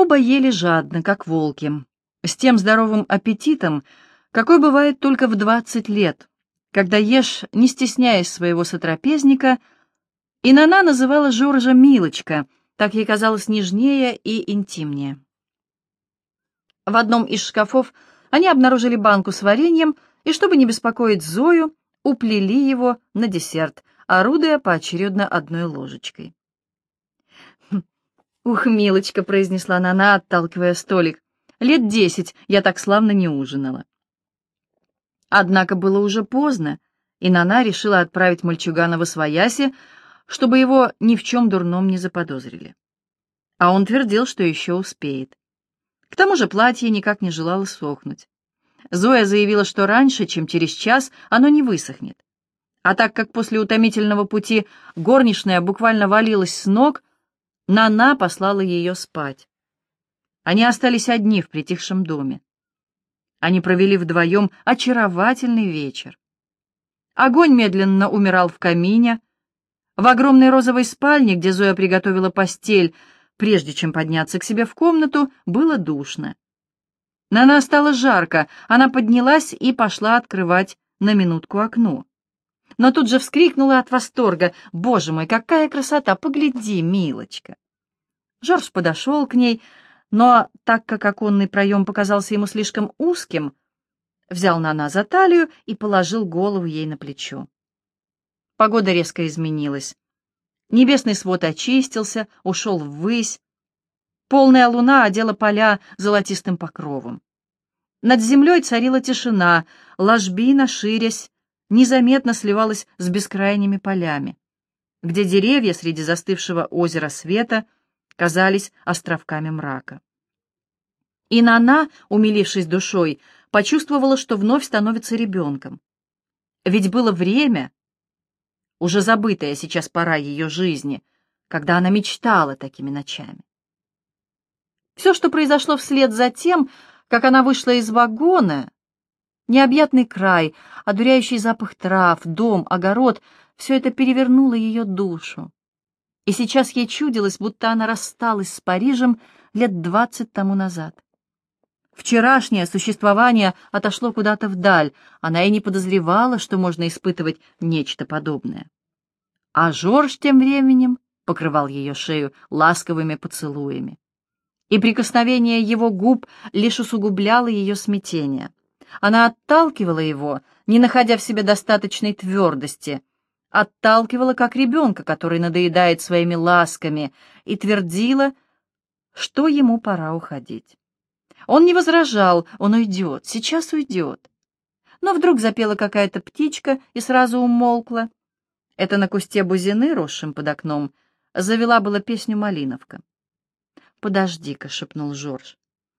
Оба ели жадно, как волки, с тем здоровым аппетитом, какой бывает только в двадцать лет, когда ешь, не стесняясь своего сотрапезника, и Нана называла Жоржа «милочка», так ей казалось нежнее и интимнее. В одном из шкафов они обнаружили банку с вареньем и, чтобы не беспокоить Зою, уплели его на десерт, орудуя поочередно одной ложечкой. «Хм, «Ух, милочка!» — произнесла Нана, отталкивая столик. «Лет десять я так славно не ужинала». Однако было уже поздно, и Нана решила отправить мальчугана в Освояси, чтобы его ни в чем дурном не заподозрили. А он твердил, что еще успеет. К тому же платье никак не желало сохнуть. Зоя заявила, что раньше, чем через час, оно не высохнет. А так как после утомительного пути горничная буквально валилась с ног, Нана послала ее спать. Они остались одни в притихшем доме. Они провели вдвоем очаровательный вечер. Огонь медленно умирал в камине. В огромной розовой спальне, где Зоя приготовила постель, прежде чем подняться к себе в комнату, было душно. Нана стало жарко, она поднялась и пошла открывать на минутку окно. Но тут же вскрикнула от восторга. «Боже мой, какая красота! Погляди, милочка!» Жорж подошел к ней, но так как оконный проем показался ему слишком узким, взял Нана за талию и положил голову ей на плечо. Погода резко изменилась. Небесный свод очистился, ушел ввысь. Полная луна одела поля золотистым покровом. Над землей царила тишина, ложбина, ширясь, незаметно сливалась с бескрайними полями, где деревья среди застывшего озера света — казались островками мрака. И Нана, умилившись душой, почувствовала, что вновь становится ребенком. Ведь было время, уже забытая сейчас пора ее жизни, когда она мечтала такими ночами. Все, что произошло вслед за тем, как она вышла из вагона, необъятный край, одуряющий запах трав, дом, огород, все это перевернуло ее душу и сейчас ей чудилось, будто она рассталась с Парижем лет двадцать тому назад. Вчерашнее существование отошло куда-то вдаль, она и не подозревала, что можно испытывать нечто подобное. А Жорж тем временем покрывал ее шею ласковыми поцелуями. И прикосновение его губ лишь усугубляло ее смятение. Она отталкивала его, не находя в себе достаточной твердости, отталкивала как ребенка, который надоедает своими ласками, и твердила, что ему пора уходить. Он не возражал, он уйдет, сейчас уйдет. Но вдруг запела какая-то птичка и сразу умолкла. Это на кусте бузины, росшем под окном, завела была песню «Малиновка». «Подожди-ка», — шепнул Жорж.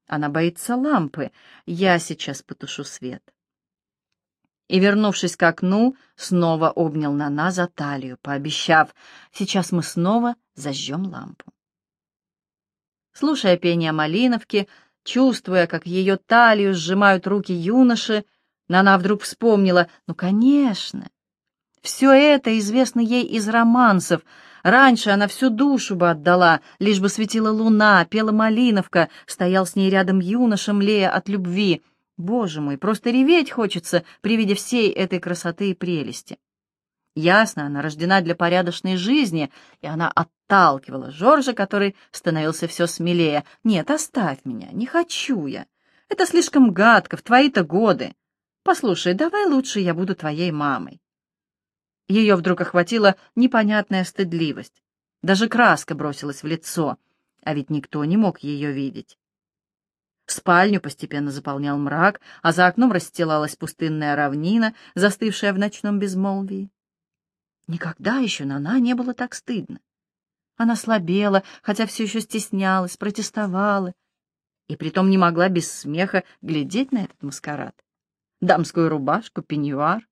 «Она боится лампы. Я сейчас потушу свет» и, вернувшись к окну, снова обнял Нана за талию, пообещав, «Сейчас мы снова зажжем лампу». Слушая пение Малиновки, чувствуя, как ее талию сжимают руки юноши, Нана вдруг вспомнила, «Ну, конечно!» Все это известно ей из романсов. Раньше она всю душу бы отдала, лишь бы светила луна, пела малиновка, стоял с ней рядом юноша, млея от любви — Боже мой, просто реветь хочется при виде всей этой красоты и прелести. Ясно, она рождена для порядочной жизни, и она отталкивала Жоржа, который становился все смелее. «Нет, оставь меня, не хочу я. Это слишком гадко, в твои-то годы. Послушай, давай лучше я буду твоей мамой». Ее вдруг охватила непонятная стыдливость. Даже краска бросилась в лицо, а ведь никто не мог ее видеть. Спальню постепенно заполнял мрак, а за окном расстилалась пустынная равнина, застывшая в ночном безмолвии. Никогда еще Нана не было так стыдно. Она слабела, хотя все еще стеснялась, протестовала, и притом не могла без смеха глядеть на этот маскарад. Дамскую рубашку, пеньюар,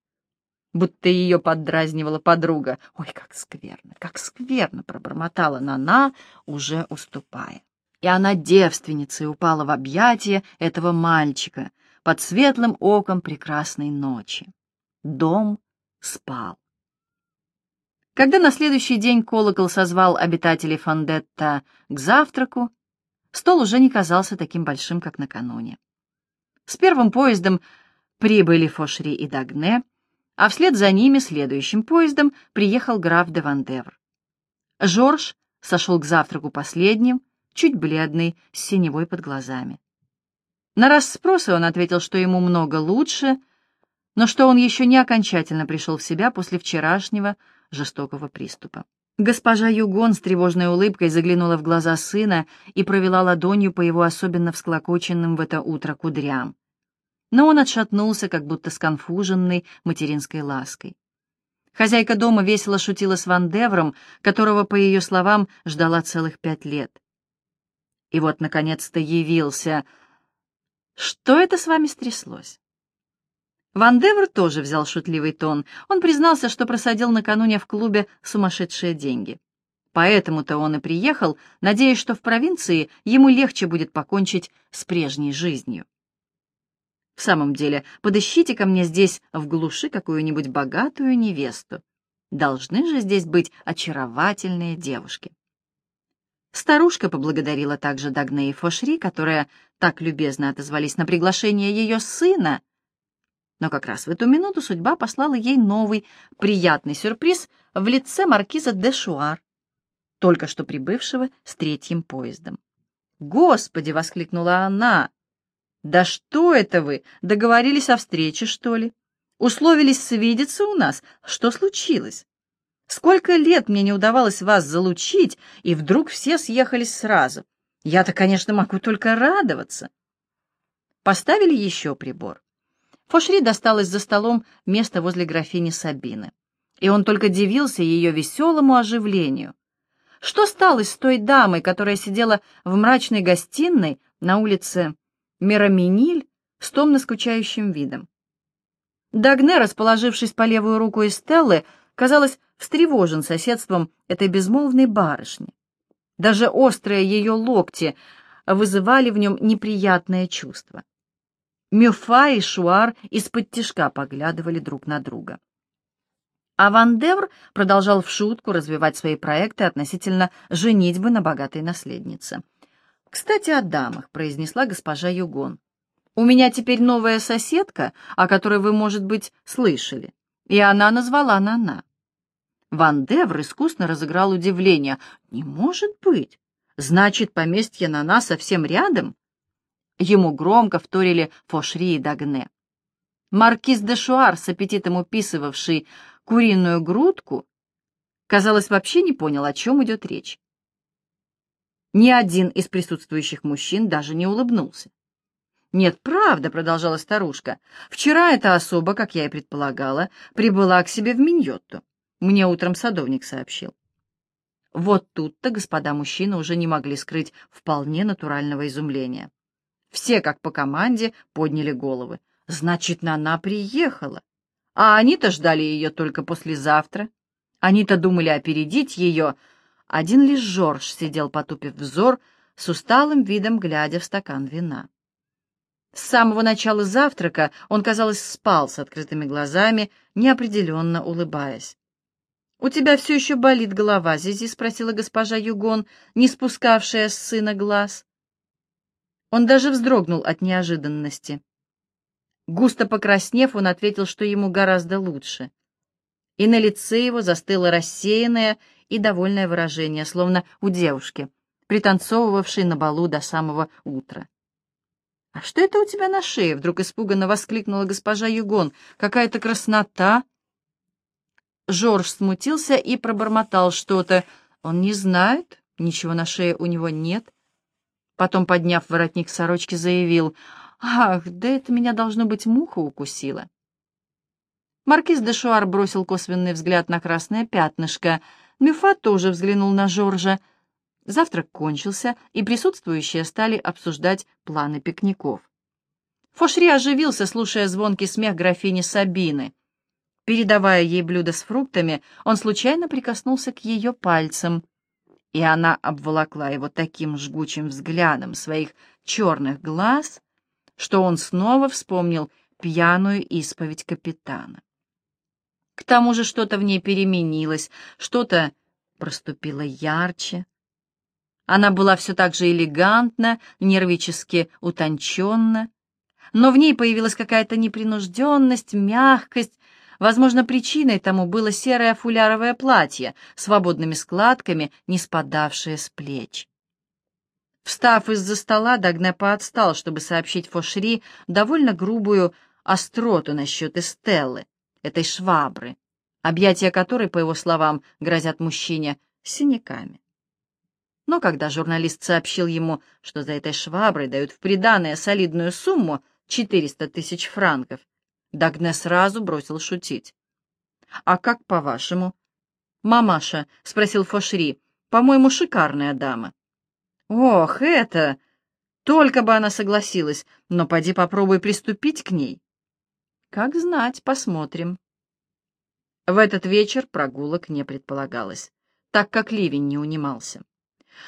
будто ее поддразнивала подруга. «Ой, как скверно, как скверно!» — пробормотала Нана, уже уступая и она девственницей упала в объятия этого мальчика под светлым оком прекрасной ночи. Дом спал. Когда на следующий день колокол созвал обитателей Фандетта к завтраку, Стол уже не казался таким большим, как накануне. С первым поездом прибыли Фошри и Дагне, а вслед за ними следующим поездом приехал граф де Вандевр. Жорж сошел к завтраку последним, чуть бледный, с синевой под глазами. На расспросы он ответил, что ему много лучше, но что он еще не окончательно пришел в себя после вчерашнего жестокого приступа. Госпожа Югон с тревожной улыбкой заглянула в глаза сына и провела ладонью по его особенно всклокоченным в это утро кудрям. Но он отшатнулся, как будто сконфуженный материнской лаской. Хозяйка дома весело шутила с Ван Девром, которого, по ее словам, ждала целых пять лет. И вот, наконец-то, явился. Что это с вами стряслось? Ван Девр тоже взял шутливый тон. Он признался, что просадил накануне в клубе сумасшедшие деньги. Поэтому-то он и приехал, надеясь, что в провинции ему легче будет покончить с прежней жизнью. В самом деле, подыщите ко мне здесь в глуши какую-нибудь богатую невесту. Должны же здесь быть очаровательные девушки. Старушка поблагодарила также Дагне и Фошри, которые так любезно отозвались на приглашение ее сына. Но как раз в эту минуту судьба послала ей новый приятный сюрприз в лице маркиза де Шуар, только что прибывшего с третьим поездом. «Господи!» — воскликнула она. «Да что это вы? Договорились о встрече, что ли? Условились свидеться у нас? Что случилось? Сколько лет мне не удавалось вас залучить, и вдруг все съехались сразу. Я-то, конечно, могу только радоваться». Поставили еще прибор. Фошри досталось за столом место возле графини Сабины, и он только дивился ее веселому оживлению. Что стало с той дамой, которая сидела в мрачной гостиной на улице Мираминиль с томно скучающим видом. Дагне, расположившись по левую руку Эстеллы, казалось, встревожен соседством этой безмолвной барышни. Даже острые ее локти вызывали в нем неприятное чувство. Мюфа и Шуар из-под тишка поглядывали друг на друга. А Ван Девр продолжал в шутку развивать свои проекты относительно женитьбы на богатой наследнице. «Кстати, о дамах», — произнесла госпожа Югон. «У меня теперь новая соседка, о которой вы, может быть, слышали, и она назвала Нана». Ван Девр искусно разыграл удивление. «Не может быть! Значит, поместье Нана совсем рядом?» Ему громко вторили Фошри и Дагне. Маркиз де Шуар, с аппетитом уписывавший куриную грудку, казалось, вообще не понял, о чем идет речь. Ни один из присутствующих мужчин даже не улыбнулся. «Нет, правда», — продолжала старушка. «Вчера эта особа, как я и предполагала, прибыла к себе в Миньотту. Мне утром садовник сообщил». Вот тут-то господа мужчины уже не могли скрыть вполне натурального изумления. Все, как по команде, подняли головы. «Значит, Нана приехала. А они-то ждали ее только послезавтра. Они-то думали опередить ее, один лишь Жорж сидел, потупив взор, с усталым видом глядя в стакан вина. С самого начала завтрака он, казалось, спал с открытыми глазами, неопределенно улыбаясь. «У тебя все еще болит голова, Зизи?» — спросила госпожа Югон, не спускавшая с сына глаз. Он даже вздрогнул от неожиданности. Густо покраснев, он ответил, что ему гораздо лучше. И на лице его застыло рассеянное и довольное выражение, словно у девушки, пританцовывавшей на балу до самого утра. «А что это у тебя на шее?» — вдруг испуганно воскликнула госпожа Югон. «Какая-то краснота!» Жорж смутился и пробормотал что-то. Он не знает, ничего на шее у него нет. Потом, подняв воротник сорочки, заявил, «Ах, да это меня, должно быть, муха укусила». Маркиз де Шуар бросил косвенный взгляд на красное пятнышко — Мюфа тоже взглянул на Жоржа. Завтрак кончился, и присутствующие стали обсуждать планы пикников. Фошри оживился, слушая звонкий смех графини Сабины. Передавая ей блюдо с фруктами, он случайно прикоснулся к ее пальцам, и она обволокла его таким жгучим взглядом своих черных глаз, что он снова вспомнил пьяную исповедь капитана. К тому же что-то в ней переменилось, что-то проступило ярче. Она была все так же элегантна, нервически утонченна, но в ней появилась какая-то непринужденность, мягкость. Возможно, причиной тому было серое фуляровое платье, свободными складками, не спадавшее с плеч. Встав из-за стола, Дагне поотстал, чтобы сообщить Фошри довольно грубую остроту насчет Эстеллы, этой швабры, объятия которой, по его словам, грозят мужчине синяками. Но когда журналист сообщил ему, что за этой шваброй дают в приданое солидную сумму — 400 тысяч франков. Дагне сразу бросил шутить. «А как по-вашему?» «Мамаша», — спросил Фошри, — «по-моему, шикарная дама». «Ох, это...» Только бы она согласилась, но поди попробуй приступить к ней. Как знать, посмотрим. В этот вечер прогулок не предполагалось, так как ливень не унимался.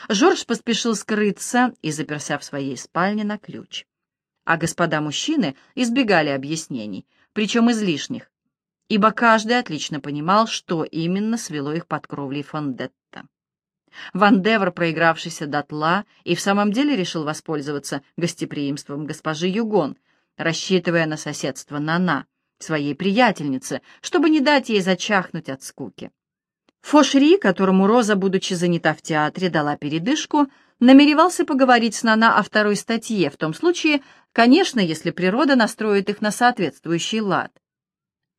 Жорж поспешил скрыться и заперся в своей спальне на ключ а господа мужчины избегали объяснений, причем излишних, ибо каждый отлично понимал, что именно свело их под кровлей Фондетта. Ван Девр, проигравшийся дотла, и в самом деле решил воспользоваться гостеприимством госпожи Югон, рассчитывая на соседство Нана, своей приятельницы, чтобы не дать ей зачахнуть от скуки. Фошри, которому Роза, будучи занята в театре, дала передышку, намеревался поговорить с Нана о второй статье, в том случае, конечно, если природа настроит их на соответствующий лад.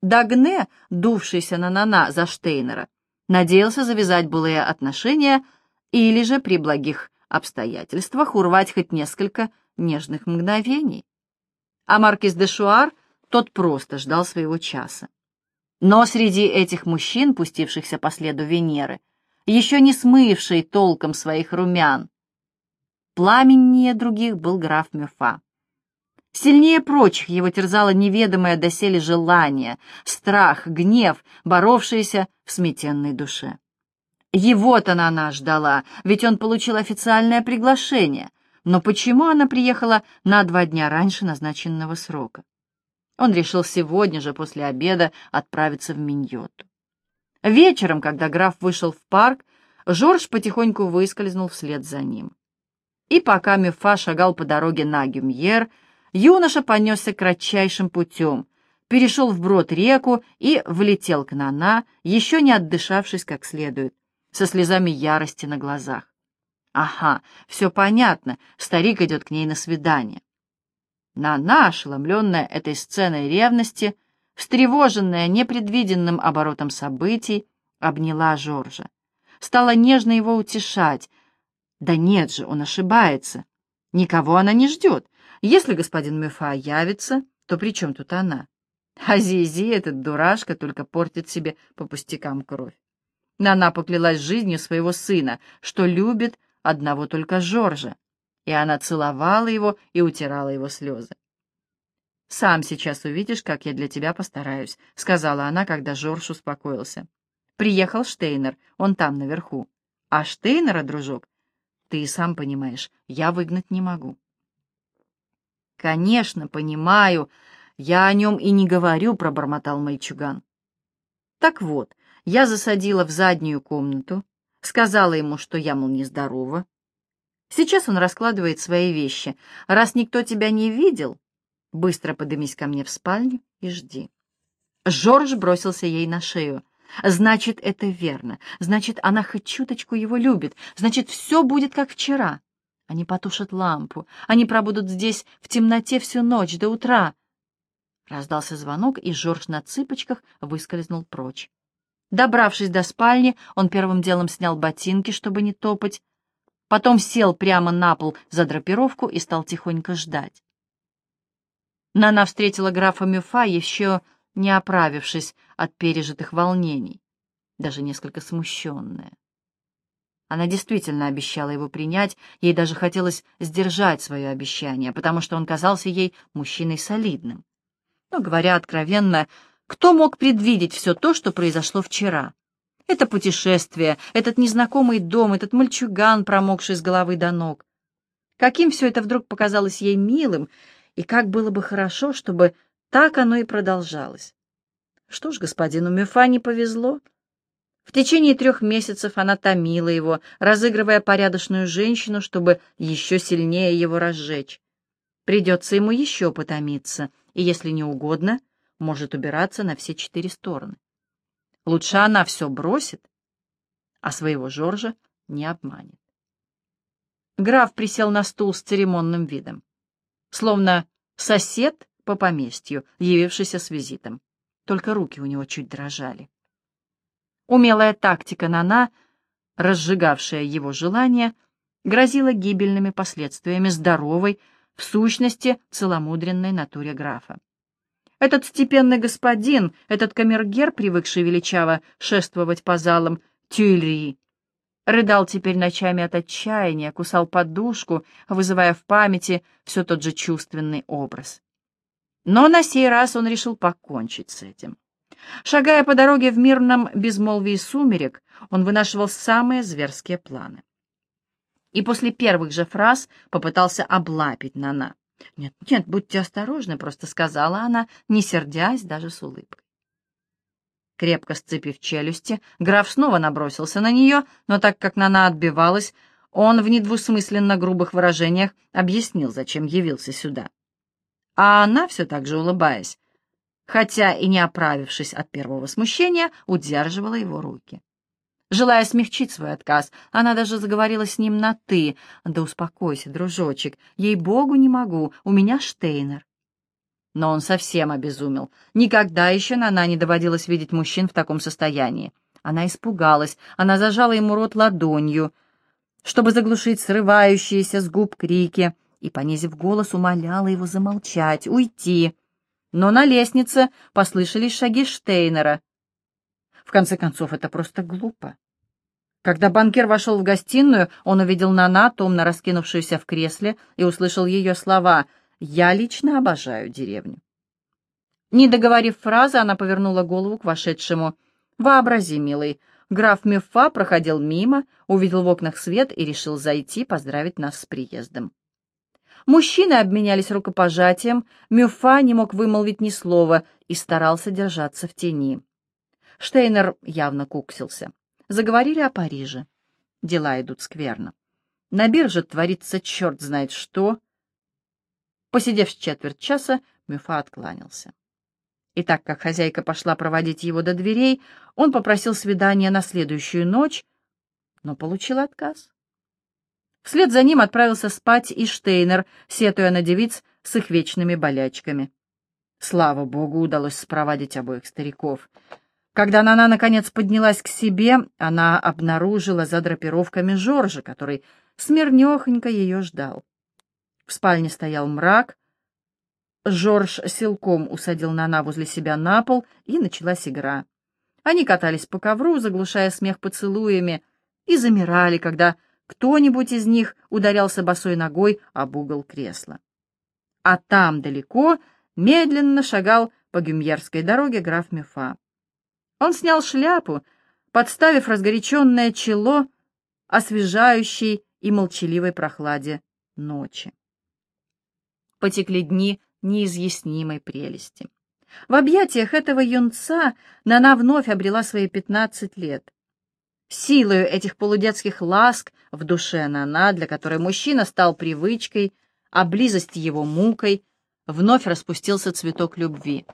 Дагне, дувшийся на Нана за Штейнера, надеялся завязать былые отношения или же при благих обстоятельствах урвать хоть несколько нежных мгновений. А Маркиз де Шуар, тот просто ждал своего часа. Но среди этих мужчин, пустившихся по следу Венеры, еще не смывший толком своих румян, Пламеннее других был граф Мюфа. Сильнее прочих его терзало неведомое доселе желание, страх, гнев, боровшиеся в сметенной душе. Его-то она ждала, ведь он получил официальное приглашение. Но почему она приехала на два дня раньше назначенного срока? Он решил сегодня же после обеда отправиться в Миньоту. Вечером, когда граф вышел в парк, Жорж потихоньку выскользнул вслед за ним. И пока Мюфа шагал по дороге на Гюмьер, юноша понесся кратчайшим путем, перешел вброд реку и влетел к Нана, еще не отдышавшись как следует, со слезами ярости на глазах. Ага, все понятно, старик идет к ней на свидание. Нана, ошеломленная этой сценой ревности, встревоженная непредвиденным оборотом событий, обняла Жоржа. Стала нежно его утешать, да нет же, он ошибается. Никого она не ждет. Если господин Мефа явится, то при чем тут она? А Зизи, этот дурашка, только портит себе по пустякам кровь. Нана поклялась жизнью своего сына, что любит одного только Жоржа, и она целовала его и утирала его слезы. «Сам сейчас увидишь, как я для тебя постараюсь», — сказала она, когда Жорж успокоился. «Приехал Штейнер, он там наверху. А Штейнера, дружок, ты и сам понимаешь, я выгнать не могу. Конечно, понимаю. Я о нем и не говорю, пробормотал мальчуган. Так вот, я засадила в заднюю комнату, сказала ему, что я, мол, нездорова. Сейчас он раскладывает свои вещи. Раз никто тебя не видел, быстро подымись ко мне в спальню и жди. Жорж бросился ей на шею. Значит, это верно. Значит, она хоть чуточку его любит. Значит, все будет как вчера. Они потушат лампу. Они пробудут здесь в темноте всю ночь до утра. Раздался звонок, и Жорж на цыпочках выскользнул прочь. Добравшись до спальни, он первым делом снял ботинки, чтобы не топать, потом сел прямо на пол за драпировку и стал тихонько ждать. Нана встретила графа Мюфа еще не оправившись от пережитых волнений, даже несколько смущенная. Она действительно обещала его принять, ей даже хотелось сдержать свое обещание, потому что он казался ей мужчиной солидным. Но, говоря откровенно, кто мог предвидеть все то, что произошло вчера? Это путешествие, этот незнакомый дом, этот мальчуган, промокший с головы до ног. Каким все это вдруг показалось ей милым, и как было бы хорошо, чтобы так оно и продолжалось. Что ж, господину Мюфа не повезло. В течение трех месяцев она томила его, разыгрывая порядочную женщину, чтобы еще сильнее его разжечь. Придется ему еще потомиться, и, если не угодно, может убираться на все четыре стороны. Лучше она все бросит, а своего Жоржа не обманет. Граф присел на стул с церемонным видом, словно сосед по поместью, явившийся с визитом. Только руки у него чуть дрожали. Умелая тактика Нана, разжигавшая его желание, грозила гибельными последствиями здоровой, в сущности, целомудренной натуре графа. Этот степенный господин, этот камергер, привыкший величаво шествовать по залам Тюильри, рыдал теперь ночами от отчаяния, кусал подушку, вызывая в памяти все тот же чувственный образ. Но на сей раз он решил покончить с этим. Шагая по дороге в мирном безмолвии сумерек, он вынашивал самые зверские планы. И после первых же фраз попытался облапить Нана. «Нет, нет, будьте осторожны», — просто сказала она, не сердясь, даже с улыбкой. Крепко сцепив челюсти, граф снова набросился на нее, но так как Нана отбивалась, он в недвусмысленно грубых выражениях объяснил, зачем явился сюда. А она, все так же улыбаясь, хотя и не оправившись от первого смущения, удерживала его руки. Желая смягчить свой отказ, она даже заговорила с ним на «ты». «Да успокойся, дружочек, ей-богу не могу, у меня Штейнер». Но он совсем обезумел. Никогда еще Нана не доводилось видеть мужчин в таком состоянии. Она испугалась, она зажала ему рот ладонью, чтобы заглушить срывающиеся с губ крики, и, понизив голос, умоляла его замолчать, уйти. Но на лестнице послышались шаги Штейнера. В конце концов, это просто глупо. Когда банкир вошел в гостиную, он увидел Нана, томно раскинувшуюся в кресле, и услышал ее слова «Я лично обожаю деревню». Не договорив фразы, она повернула голову к вошедшему. «Вообрази, милый, граф Мефа проходил мимо, увидел в окнах свет и решил зайти поздравить нас с приездом». Мужчины обменялись рукопожатием, Мюфа не мог вымолвить ни слова и старался держаться в тени. Штейнер явно куксился. Заговорили о Париже. Дела идут скверно. На бирже творится черт знает что. Посидев с четверть часа, Мюфа откланялся. И так как хозяйка пошла проводить его до дверей, он попросил свидания на следующую ночь, но получил отказ. Вслед за ним отправился спать и Штейнер, сетуя на девиц с их вечными болячками. Слава богу, удалось спровадить обоих стариков. Когда Нана наконец поднялась к себе, она обнаружила за драпировками Жоржа, который смирнехонько ее ждал. В спальне стоял мрак. Жорж силком усадил Нана возле себя на пол, и началась игра. Они катались по ковру, заглушая смех поцелуями, и замирали, когда кто-нибудь из них ударялся босой ногой об угол кресла. А там далеко медленно шагал по Гюмьерской дороге граф Мефа. Он снял шляпу, подставив разгоряченное чело освежающей и молчаливой прохладе ночи. Потекли дни неизъяснимой прелести. В объятиях этого юнца Нана вновь обрела свои пятнадцать лет. Силою этих полудетских ласк в душе Нана, для которой мужчина стал привычкой, а близость его мукой, вновь распустился цветок любви.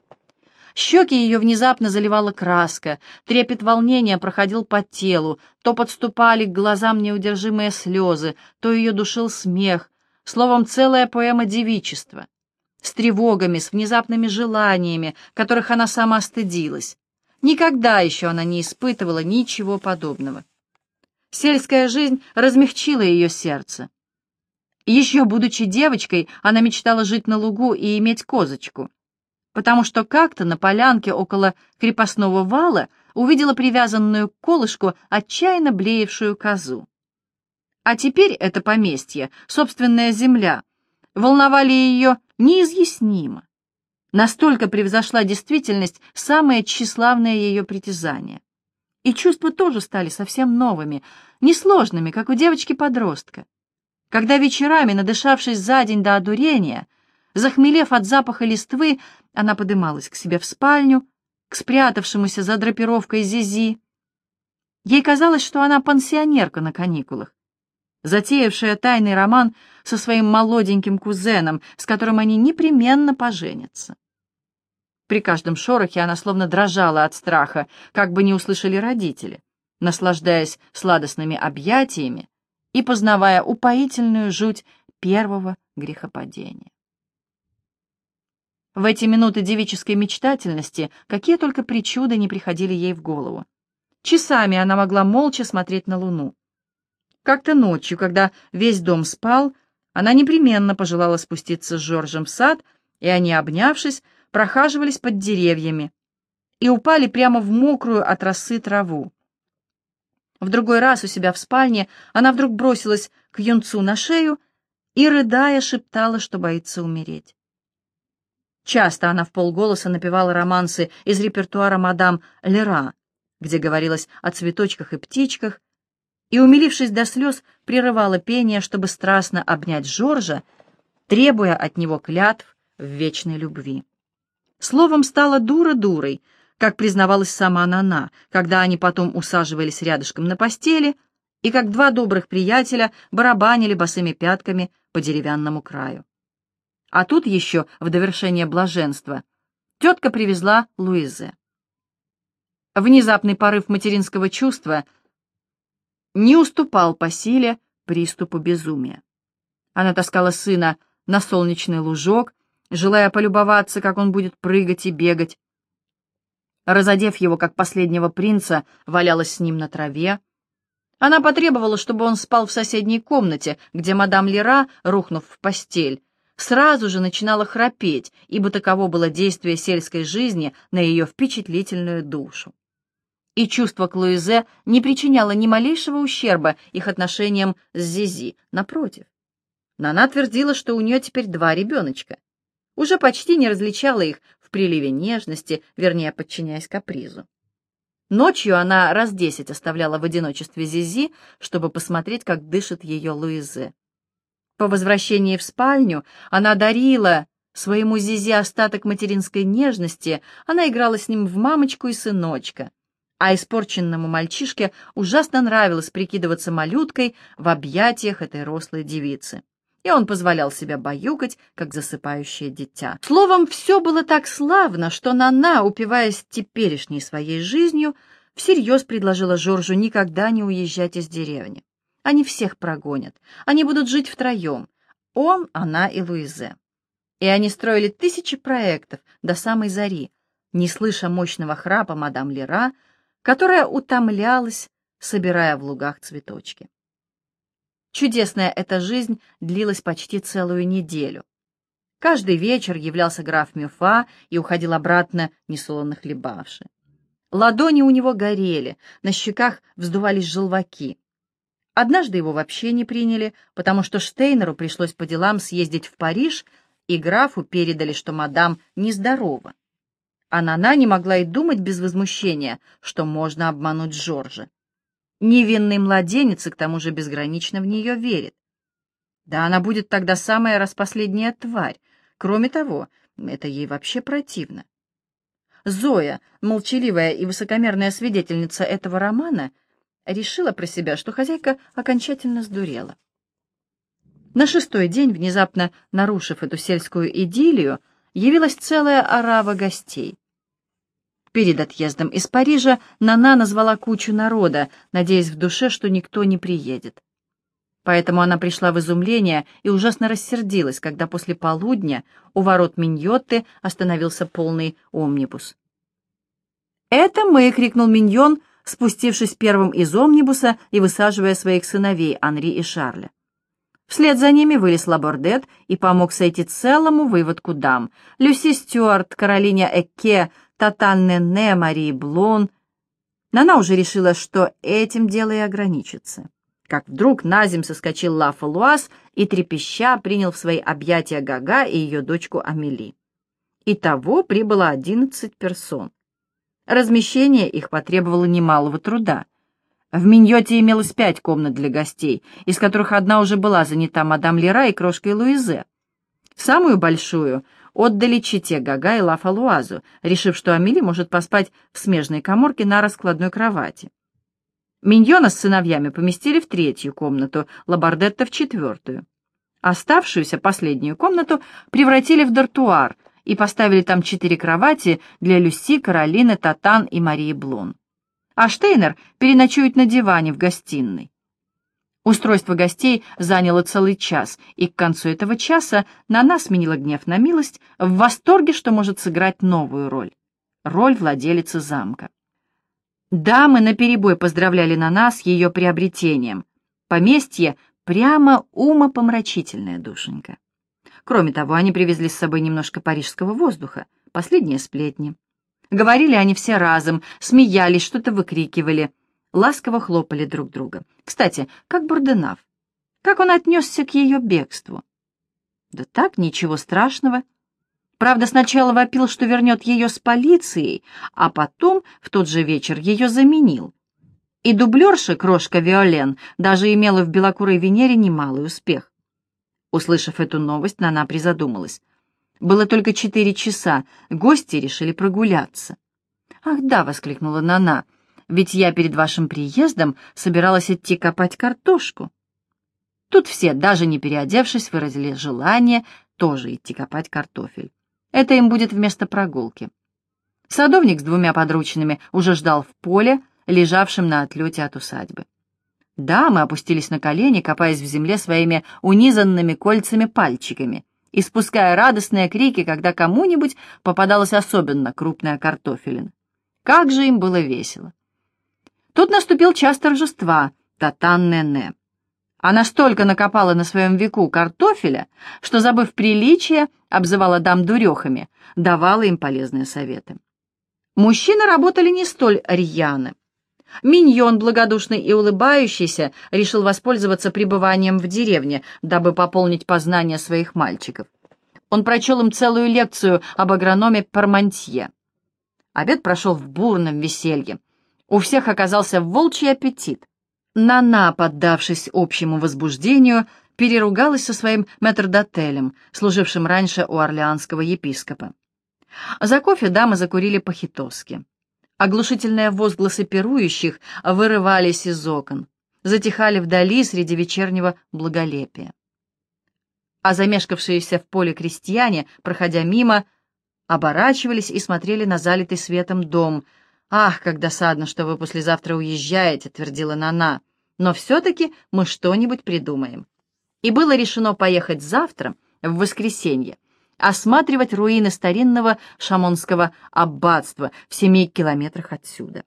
Щеки ее внезапно заливала краска, трепет волнения проходил по телу, то подступали к глазам неудержимые слезы, то ее душил смех, словом, целая поэма девичества, с тревогами, с внезапными желаниями, которых она сама стыдилась. Никогда еще она не испытывала ничего подобного. Сельская жизнь размягчила ее сердце. Еще будучи девочкой, она мечтала жить на лугу и иметь козочку, потому что как-то на полянке около крепостного вала увидела привязанную к колышку отчаянно блеевшую козу. А теперь это поместье, собственная земля, волновали ее неизъяснимо. Настолько превзошла действительность самые тщеславные ее притязания. И чувства тоже стали совсем новыми, несложными, как у девочки-подростка. Когда вечерами, надышавшись за день до одурения, захмелев от запаха листвы, она подымалась к себе в спальню, к спрятавшемуся за драпировкой Зизи, Ей казалось, что она пансионерка на каникулах, затеявшая тайный роман со своим молоденьким кузеном, с которым они непременно поженятся. При каждом шорохе она словно дрожала от страха, как бы не услышали родители, наслаждаясь сладостными объятиями и познавая упоительную жуть первого грехопадения. В эти минуты девической мечтательности какие только причуды не приходили ей в голову. Часами она могла молча смотреть на луну. Как-то ночью, когда весь дом спал, она непременно пожелала спуститься с Жоржем в сад, и они, обнявшись, прохаживались под деревьями и упали прямо в мокрую от росы траву. В другой раз у себя в спальне она вдруг бросилась к юнцу на шею и, рыдая, шептала, что боится умереть. Часто она в полголоса напевала романсы из репертуара мадам Лера, где говорилось о цветочках и птичках, и, умилившись до слез, прерывала пение, чтобы страстно обнять Жоржа, требуя от него клятв в вечной любви. Словом, стала дура дурой, как признавалась сама Нана, когда они потом усаживались рядышком на постели и как два добрых приятеля барабанили босыми пятками по деревянному краю. А тут еще, в довершение блаженства, тетка привезла Луизе. Внезапный порыв материнского чувства не уступал по силе приступу безумия. Она таскала сына на солнечный лужок, желая полюбоваться, как он будет прыгать и бегать. Разодев его, как последнего принца, валялась с ним на траве. Она потребовала, чтобы он спал в соседней комнате, где мадам Лера, рухнув в постель, сразу же начинала храпеть, ибо таково было действие сельской жизни на ее впечатлительную душу. И чувство к Луизе не причиняло ни малейшего ущерба их отношениям с Зизи, напротив. Но она твердила, что у нее теперь два ребеночка. Уже почти не различала их в приливе нежности, вернее, подчиняясь капризу. Ночью она раз десять оставляла в одиночестве Зизи, чтобы посмотреть, как дышит ее Луизе. По возвращении в спальню она дарила своему Зизи остаток материнской нежности, она играла с ним в мамочку и сыночка, а испорченному мальчишке ужасно нравилось прикидываться малюткой в объятиях этой рослой девицы. И он позволял себя баюкать, как засыпающее дитя. Словом, все было так славно, что Нана, упиваясь теперешней своей жизнью, всерьез предложила Жоржу никогда не уезжать из деревни. Они всех прогонят. Они будут жить втроем. Он, она и Луизе. И они строили тысячи проектов до самой зари, не слыша мощного храпа мадам Лера, которая утомлялась, собирая в лугах цветочки. Чудесная эта жизнь длилась почти целую неделю. Каждый вечер являлся граф Мюфа и уходил обратно, несолоно хлебавши. Ладони у него горели, на щеках вздувались желваки. Однажды его вообще не приняли, потому что Штейнеру пришлось по делам съездить в Париж, и графу передали, что мадам нездорова. А Нана не могла и думать без возмущения, что можно обмануть Жоржа. Невинный младенец и к тому же безгранично в нее верит. Да она будет тогда самая распоследняя тварь. Кроме того, это ей вообще противно. Зоя, молчаливая и высокомерная свидетельница этого романа, — решила про себя, что хозяйка окончательно сдурела. На шестой день, внезапно нарушив эту сельскую идиллию, явилась целая орава гостей. Перед отъездом из Парижа Нана назвала кучу народа, надеясь в душе, что никто не приедет. Поэтому она пришла в изумление и ужасно рассердилась, когда после полудня у ворот Миньотты остановился полный омнибус. «Это мы!» — крикнул Миньон, спустившись первым из омнибуса и высаживая своих сыновей Анри и Шарля. Вслед за ними вылез Лабордет и помог сойти целому выводку дам. Люси Стюарт, Каролине Экке, Татан Нене, Марии Блон. Нана уже решила, что этим дело и ограничится. Как вдруг на земь соскочил Ла Фалуаз и трепеща принял в свои объятия Гага и ее дочку Амели. Итого прибыло одиннадцать персон. Размещение их потребовало немалого труда. В Миньоте имелось пять комнат для гостей, из которых одна уже была занята мадам Лера и крошкой Луизе. Самую большую отдали чите Гага и Лафалуазу, решив, что Амели может поспать в смежной коморке на раскладной кровати. Миньона с сыновьями поместили в третью комнату, Лабардетта в четвертую. Оставшуюся последнюю комнату превратили в дартуар и поставили там четыре кровати для Люси, Каролины, Татан и Марии Блон. А Штейнер переночует на диване в гостиной. Устройство гостей заняло целый час, и к концу этого часа Нана сменила гнев на милость в восторге, что может сыграть новую роль — роль владелицы замка. Дамы наперебой поздравляли Нана с ее приобретением. Поместье прямо умопомрачительная душенька. Кроме того, они привезли с собой немножко парижского воздуха, последние сплетни. Говорили они все разом, смеялись, что-то выкрикивали — ласково хлопали друг друга. Кстати, как Бурденав? Как он отнесся к ее бегству? Да так, ничего страшного. Правда, сначала вопил, что вернет ее с полицией, а потом в тот же вечер ее заменил. И дублерша, крошка Виолен, даже имела в белокурой Венере немалый успех. Услышав эту новость, Нана призадумалась. Было только четыре часа, гости решили прогуляться. «Ах да!» — воскликнула Нана — ведь я перед вашим приездом собиралась идти копать картошку. Тут все, даже не переодевшись, выразили желание тоже идти копать картофель. Это им будет вместо прогулки. Садовник с двумя подручными уже ждал в поле, лежавшем на отлете от усадьбы. Да, мы опустились на колени, копаясь в земле своими унизанными кольцами пальчиками и спуская радостные крики, когда кому-нибудь попадалась особенно крупная картофелина. Как же им было весело! Тут наступил час торжества, Татан-Нене. Она столько накопала на своем веку картофеля, что, забыв приличие, обзывала дам дурехами, давала им полезные советы. Мужчины работали не столь рьяно. Миньон, благодушный и улыбающийся, решил воспользоваться пребыванием в деревне, дабы пополнить познания своих мальчиков. Он прочел им целую лекцию об агрономе Пармантье. Обед прошел в бурном веселье. У всех оказался волчий аппетит. Нана, поддавшись общему возбуждению, переругалась со своим метрдотелем, служившим раньше у орлеанского епископа. За кофе дамы закурили по-хитовски. Оглушительные возгласы пирующих вырывались из окон, затихали вдали среди вечернего благолепия. А замешкавшиеся в поле крестьяне, проходя мимо, оборачивались и смотрели на залитый светом дом — «Ах, как досадно, что вы послезавтра уезжаете», — твердила Нана. «Но все-таки мы что-нибудь придумаем». И было решено поехать завтра, в воскресенье, осматривать руины старинного шамонского аббатства в семи километрах отсюда.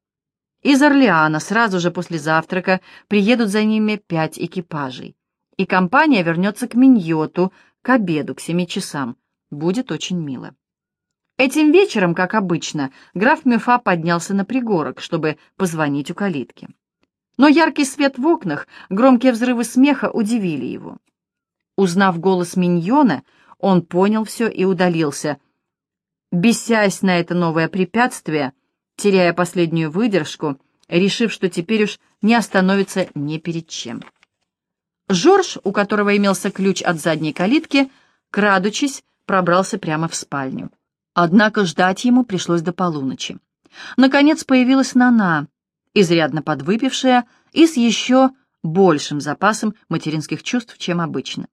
Из Орлеана сразу же после завтрака приедут за ними пять экипажей, и компания вернется к Миньоту к обеду к семи часам. Будет очень мило. Этим вечером, как обычно, граф Мюфа поднялся на пригорок, чтобы позвонить у калитки. Но яркий свет в окнах, громкие взрывы смеха удивили его. Узнав голос миньона, он понял все и удалился, бесясь на это новое препятствие, теряя последнюю выдержку, решив, что теперь уж не остановится ни перед чем. Жорж, у которого имелся ключ от задней калитки, крадучись, пробрался прямо в спальню. Однако ждать ему пришлось до полуночи. Наконец появилась Нана, изрядно подвыпившая и с еще большим запасом материнских чувств, чем обычно.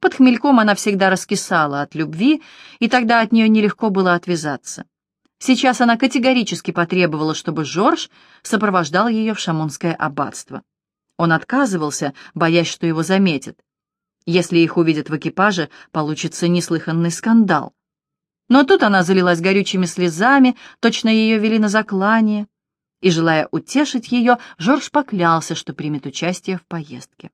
Под хмельком она всегда раскисала от любви, и тогда от нее нелегко было отвязаться. Сейчас она категорически потребовала, чтобы Жорж сопровождал ее в шамонское аббатство. Он отказывался, боясь, что его заметят. Если их увидят в экипаже, получится неслыханный скандал. Но тут она залилась горючими слезами, точно ее вели на заклание, и, желая утешить ее, Жорж поклялся, что примет участие в поездке.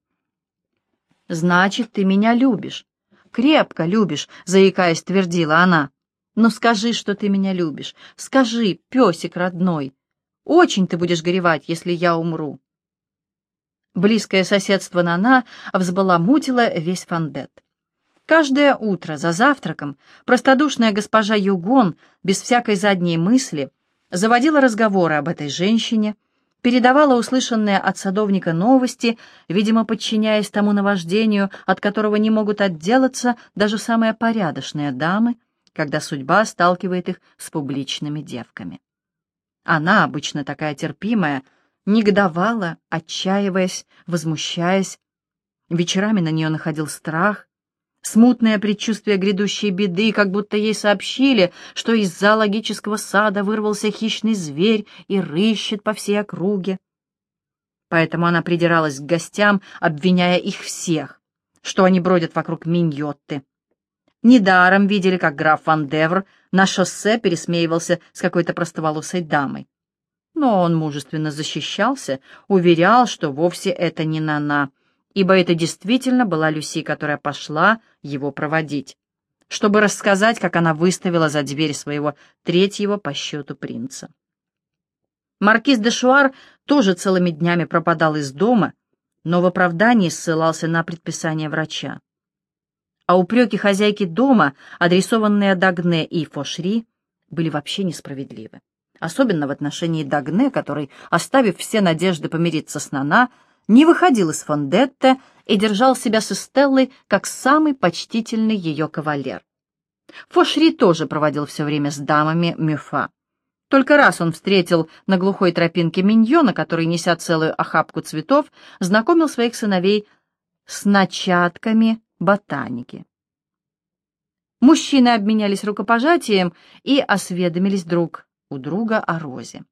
«Значит, ты меня любишь, крепко любишь», — заикаясь, твердила она. «Ну скажи, что ты меня любишь, скажи, песик родной. Очень ты будешь горевать, если я умру». Близкое соседство Нана взбаламутило весь Фандет. Каждое утро за завтраком простодушная госпожа Югон без всякой задней мысли заводила разговоры об этой женщине, передавала услышанные от садовника новости, видимо, подчиняясь тому наваждению, от которого не могут отделаться даже самые порядочные дамы, когда судьба сталкивает их с публичными девками. Она, обычно такая терпимая, негодовала, отчаиваясь, возмущаясь. Вечерами на нее находил страх, смутное предчувствие грядущей беды, как будто ей сообщили, что из зоологического сада вырвался хищный зверь и рыщет по всей округе. Поэтому она придиралась к гостям, обвиняя их всех, что они бродят вокруг Миньотты. Недаром видели, как граф Ван Девр на шоссе пересмеивался с какой-то простоволосой дамой. Но он мужественно защищался, уверял, что вовсе это не Нана, ибо это действительно была Люси, которая пошла его проводить, чтобы рассказать, как она выставила за дверь своего третьего по счету принца. Маркиз де Шуар тоже целыми днями пропадал из дома, но в оправдании ссылался на предписание врача. А упреки хозяйки дома, адресованные Дагне и Фошри, были вообще несправедливы. Особенно в отношении Дагне, который, оставив все надежды помириться с Нана, не выходил из Фондетте и держал себя с Эстеллой как самый почтительный ее кавалер. Фошри тоже проводил все время с дамами Мюфа. Только раз он встретил на глухой тропинке миньона, который, неся целую охапку цветов, знакомил своих сыновей с начатками ботаники. Мужчины обменялись рукопожатием и осведомились друг у друга о Розе.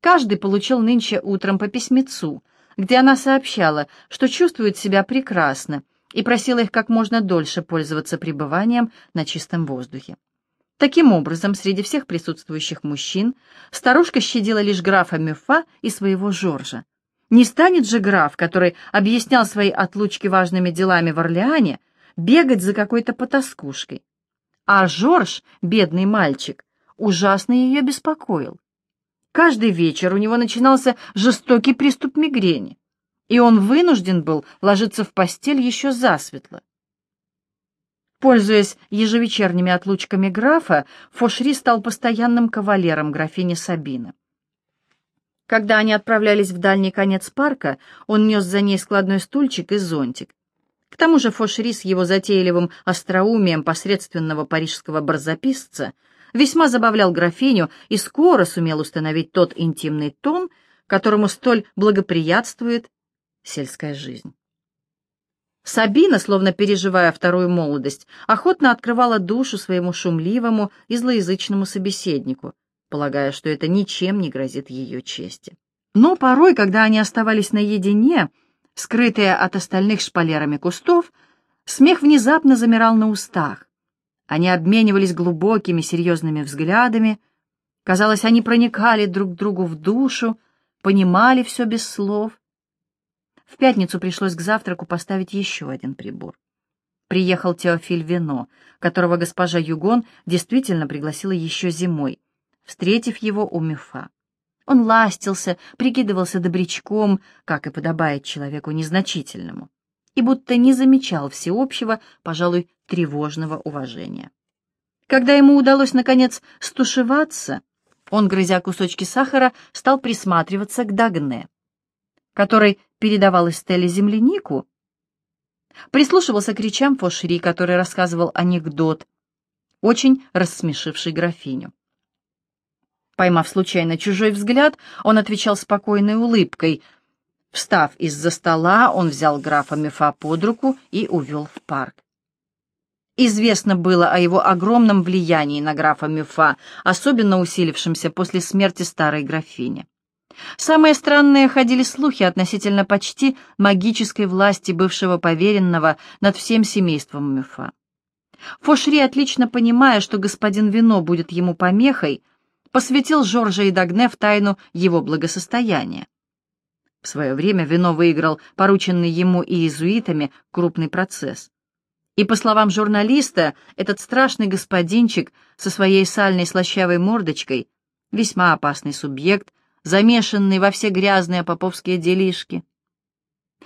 Каждый получил нынче утром по письмецу — где она сообщала, что чувствует себя прекрасно, и просила их как можно дольше пользоваться пребыванием на чистом воздухе. Таким образом, среди всех присутствующих мужчин старушка щадила лишь графа Мюфа и своего Жоржа. Не станет же граф, который объяснял свои отлучки важными делами в Орлеане, бегать за какой-то потаскушкой. А Жорж, бедный мальчик, ужасно ее беспокоил. Каждый вечер у него начинался жестокий приступ мигрени, и он вынужден был ложиться в постель еще засветло. Пользуясь ежевечерними отлучками графа, Фошри стал постоянным кавалером графини Сабины. Когда они отправлялись в дальний конец парка, он нес за ней складной стульчик и зонтик. К тому же Фошри с его затейливым остроумием посредственного парижского барзаписца весьма забавлял графиню и скоро сумел установить тот интимный тон, которому столь благоприятствует сельская жизнь. Сабина, словно переживая вторую молодость, охотно открывала душу своему шумливому и злоязычному собеседнику, полагая, что это ничем не грозит ее чести. Но порой, когда они оставались наедине, скрытые от остальных шпалерами кустов, смех внезапно замирал на устах, они обменивались глубокими, серьезными взглядами. Казалось, они проникали друг к другу в душу, понимали все без слов. В пятницу пришлось к завтраку поставить еще один прибор. Приехал Теофиль Вино, которого госпожа Югон действительно пригласила еще зимой, встретив его у Мюфа. Он ластился, прикидывался добрячком, как и подобает человеку незначительному и будто не замечал всеобщего, пожалуй, тревожного уважения. Когда ему удалось, наконец, стушеваться, он, грызя кусочки сахара, стал присматриваться к Дагне, который передавал Эстелле землянику, прислушивался к речам Фошри, который рассказывал анекдот, очень рассмешивший графиню. Поймав случайно чужой взгляд, он отвечал спокойной улыбкой — Встав из-за стола, он взял графа Мефа под руку и увел в парк. Известно было о его огромном влиянии на графа Мюфа, особенно усилившемся после смерти старой графини. Самые странные ходили слухи относительно почти магической власти бывшего поверенного над всем семейством Мюфа. Фошри, отлично понимая, что господин Вино будет ему помехой, посвятил Жоржа и Дагне в тайну его благосостояния. В свое время Вино выиграл порученный ему и иезуитами крупный процесс. И, по словам журналиста, этот страшный господинчик со своей сальной слащавой мордочкой — весьма опасный субъект, замешанный во все грязные поповские делишки.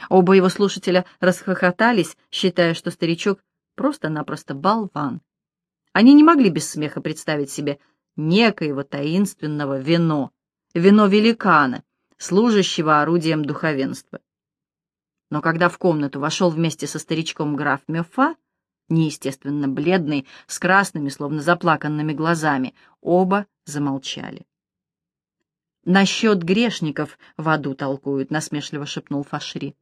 Оба его слушателя расхохотались, считая, что старичок просто-напросто болван. Они не могли без смеха представить себе некоего таинственного вино, вино великана, служащего орудием духовенства. Но когда в комнату вошел вместе со старичком граф Мёфа, неестественно бледный, с красными, словно заплаканными глазами, оба замолчали. «Насчет грешников в аду толкуют», — насмешливо шепнул Фашри.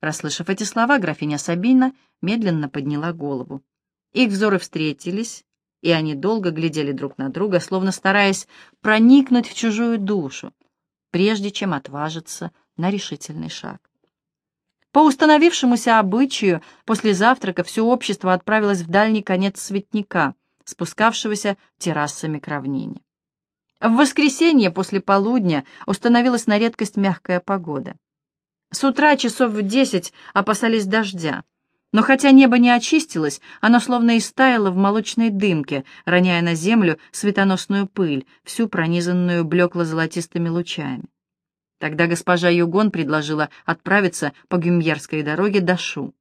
Расслышав эти слова, графиня Сабина медленно подняла голову. Их взоры встретились, и они долго глядели друг на друга, словно стараясь проникнуть в чужую душу, прежде чем отважиться на решительный шаг. По установившемуся обычаю, после завтрака все общество отправилось в дальний конец цветника, спускавшегося террасами к равнине. В воскресенье после полудня установилась на редкость мягкая погода. С утра часов в десять опасались дождя, но хотя небо не очистилось, оно словно истаяло в молочной дымке, роняя на землю светоносную пыль, всю пронизанную блекло-золотистыми лучами. Тогда госпожа Югон предложила отправиться по Гюмьерской дороге до Шу.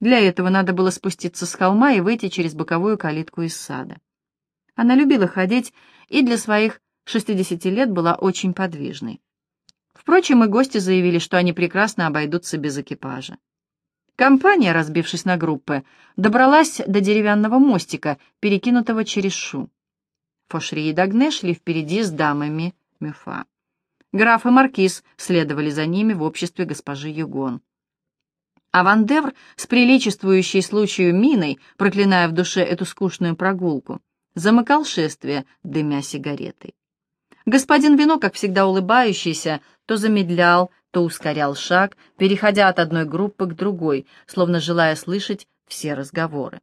Для этого надо было спуститься с холма и выйти через боковую калитку из сада. Она любила ходить и для своих 60 лет была очень подвижной. Впрочем, и гости заявили, что они прекрасно обойдутся без экипажа. Компания, разбившись на группы, добралась до деревянного мостика, перекинутого через Шу. Фошри и Дагне шли впереди с дамами Мюфа. Граф и маркиз следовали за ними в обществе госпожи Югон. А Вандевр с приличествующей случаю миной, проклиная в душе эту скучную прогулку, замыкал шествие, дымя сигаретой. Господин Вино, как всегда улыбающийся, то замедлял, то ускорял шаг, переходя от одной группы к другой, словно желая слышать все разговоры.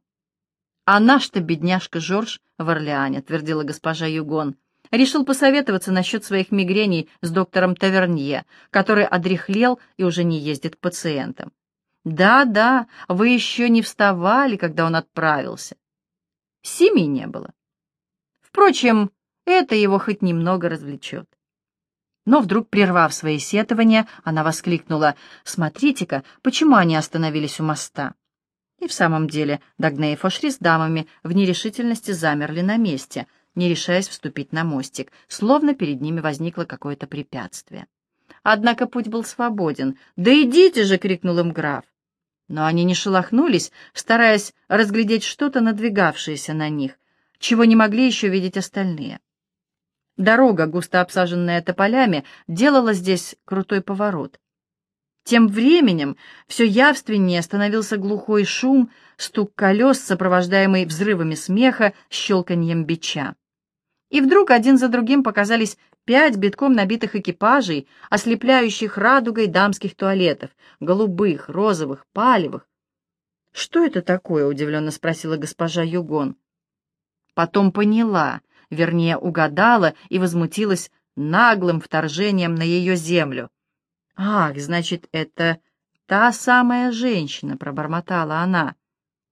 «А наш-то бедняжка Жорж в Орлеане», — твердила госпожа Югон, решил посоветоваться насчет своих мигрений с доктором Тавернье, который одряхлел и уже не ездит к пациентам. «Да, да, вы еще не вставали, когда он отправился». Семи не было. Впрочем, это его хоть немного развлечет. Но вдруг, прервав свои сетования, она воскликнула, «Смотрите-ка, почему они остановились у моста?» И в самом деле Дагне и Фошри с дамами в нерешительности замерли на месте — не решаясь вступить на мостик, словно перед ними возникло какое-то препятствие. Однако путь был свободен. «Да идите же!» — крикнул им граф. Но они не шелохнулись, стараясь разглядеть что-то, надвигавшееся на них, чего не могли еще видеть остальные. Дорога, густо обсаженная тополями, делала здесь крутой поворот. Тем временем все явственнее становился глухой шум, стук колес, сопровождаемый взрывами смеха, щелканьем бича. И вдруг один за другим показались пять битком набитых экипажей, ослепляющих радугой дамских туалетов, голубых, розовых, палевых. «Что это такое?» — удивленно спросила госпожа Югон. Потом поняла, вернее, угадала и возмутилась наглым вторжением на ее землю. «Ах, значит, это та самая женщина!» — пробормотала она.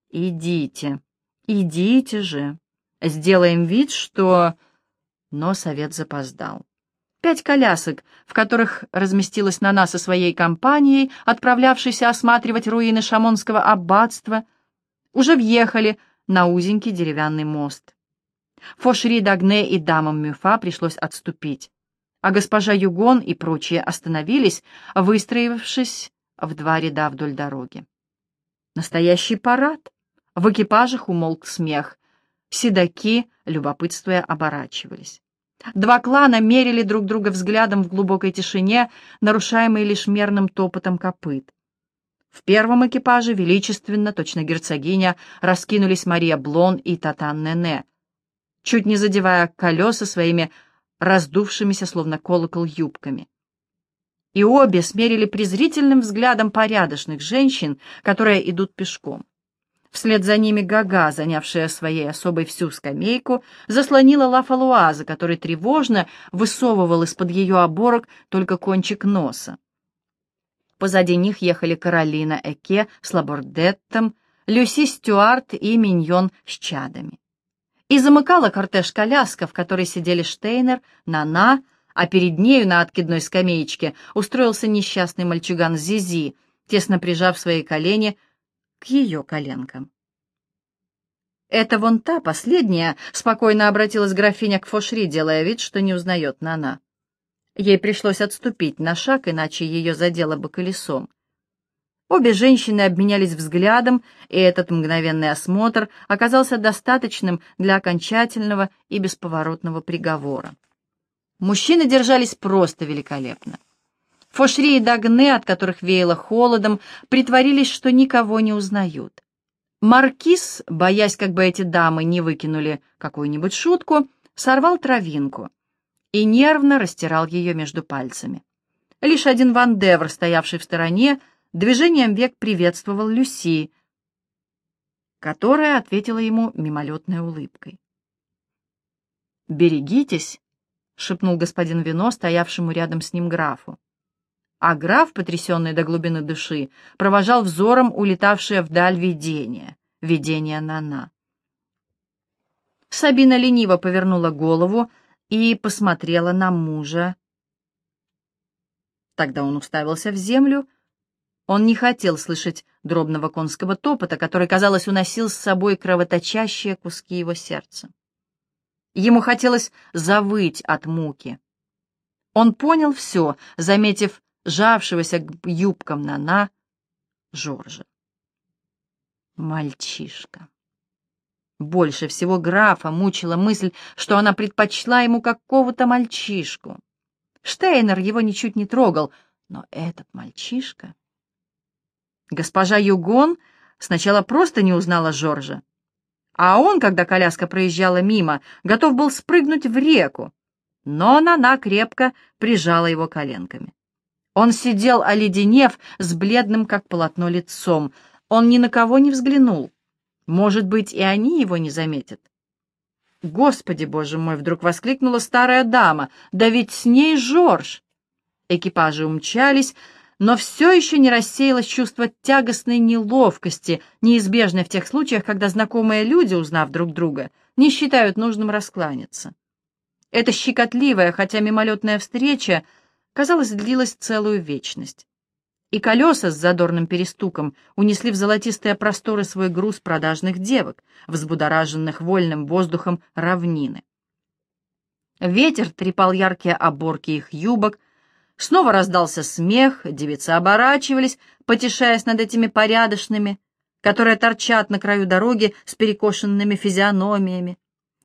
«Идите, идите же, сделаем вид, что...» но совет запоздал. Пять колясок, в которых разместилась Нана со своей компанией, отправлявшейся осматривать руины Шамонского аббатства, уже въехали на узенький деревянный мост. Фошри Дагне и дамам Мюфа пришлось отступить, а госпожа Югон и прочие остановились, выстроившись в два ряда вдоль дороги. Настоящий парад. В экипажах умолк смех. Седаки, любопытствуя, оборачивались. Два клана мерили друг друга взглядом в глубокой тишине, нарушаемой лишь мерным топотом копыт. В первом экипаже величественно, точно герцогиня, раскинулись Мария Блон и Татан Нене, чуть не задевая колеса своими раздувшимися, словно колокол, юбками. И обе смерили презрительным взглядом порядочных женщин, которые идут пешком. Вслед за ними Гага, занявшая своей особой всю скамейку, заслонила Лафалуаза, который тревожно высовывал из-под ее оборок только кончик носа. Позади них ехали Каролина Эке с Лабордеттом, Люси Стюарт и Миньон с чадами. И замыкала кортеж коляска, в которой сидели Штейнер, Нана, а перед нею на откидной скамеечке устроился несчастный мальчуган Зизи, тесно прижав свои колени к ее коленкам. «Это вон та, последняя», — спокойно обратилась графиня к Фошри, делая вид, что не узнает Нана. Ей пришлось отступить на шаг, иначе ее задело бы колесом. Обе женщины обменялись взглядом, и этот мгновенный осмотр оказался достаточным для окончательного и бесповоротного приговора. Мужчины держались просто великолепно. Фошри и Дагне, от которых веяло холодом, притворились, что никого не узнают. Маркиз, боясь, как бы эти дамы не выкинули какую-нибудь шутку, сорвал травинку и нервно растирал ее между пальцами. Лишь один Ван Девр, стоявший в стороне, движением век приветствовал Люси, которая ответила ему мимолетной улыбкой. «Берегитесь», — шепнул господин Вино, стоявшему рядом с ним графу а граф, потрясенный до глубины души, провожал взором улетавшее вдаль видение, видение Нана. Сабина лениво повернула голову и посмотрела на мужа. Тогда он уставился в землю. Он не хотел слышать дробного конского топота, который, казалось, уносил с собой кровоточащие куски его сердца. Ему хотелось завыть от муки. Он понял все, заметив жавшегося к юбкам Нана Жоржа. Мальчишка. Больше всего графа мучила мысль, что она предпочла ему какого-то мальчишку. Штейнер его ничуть не трогал, но этот мальчишка... Госпожа Югон сначала просто не узнала Жоржа, а он, когда коляска проезжала мимо, готов был спрыгнуть в реку, но Нана крепко прижала его коленками. Он сидел, оледенев, с бледным, как полотно, лицом. Он ни на кого не взглянул. Может быть, и они его не заметят. «Господи, боже мой!» — вдруг воскликнула старая дама. «Да ведь с ней Жорж!» Экипажи умчались, но все еще не рассеялось чувство тягостной неловкости, неизбежной в тех случаях, когда знакомые люди, узнав друг друга, не считают нужным раскланяться. Эта щекотливая, хотя мимолетная встреча — казалось, длилась целую вечность. И колеса с задорным перестуком унесли в золотистые просторы свой груз продажных девок, взбудораженных вольным воздухом равнины. Ветер трепал яркие оборки их юбок, снова раздался смех, девицы оборачивались, потешаясь над этими порядочными, которые торчат на краю дороги с перекошенными физиономиями.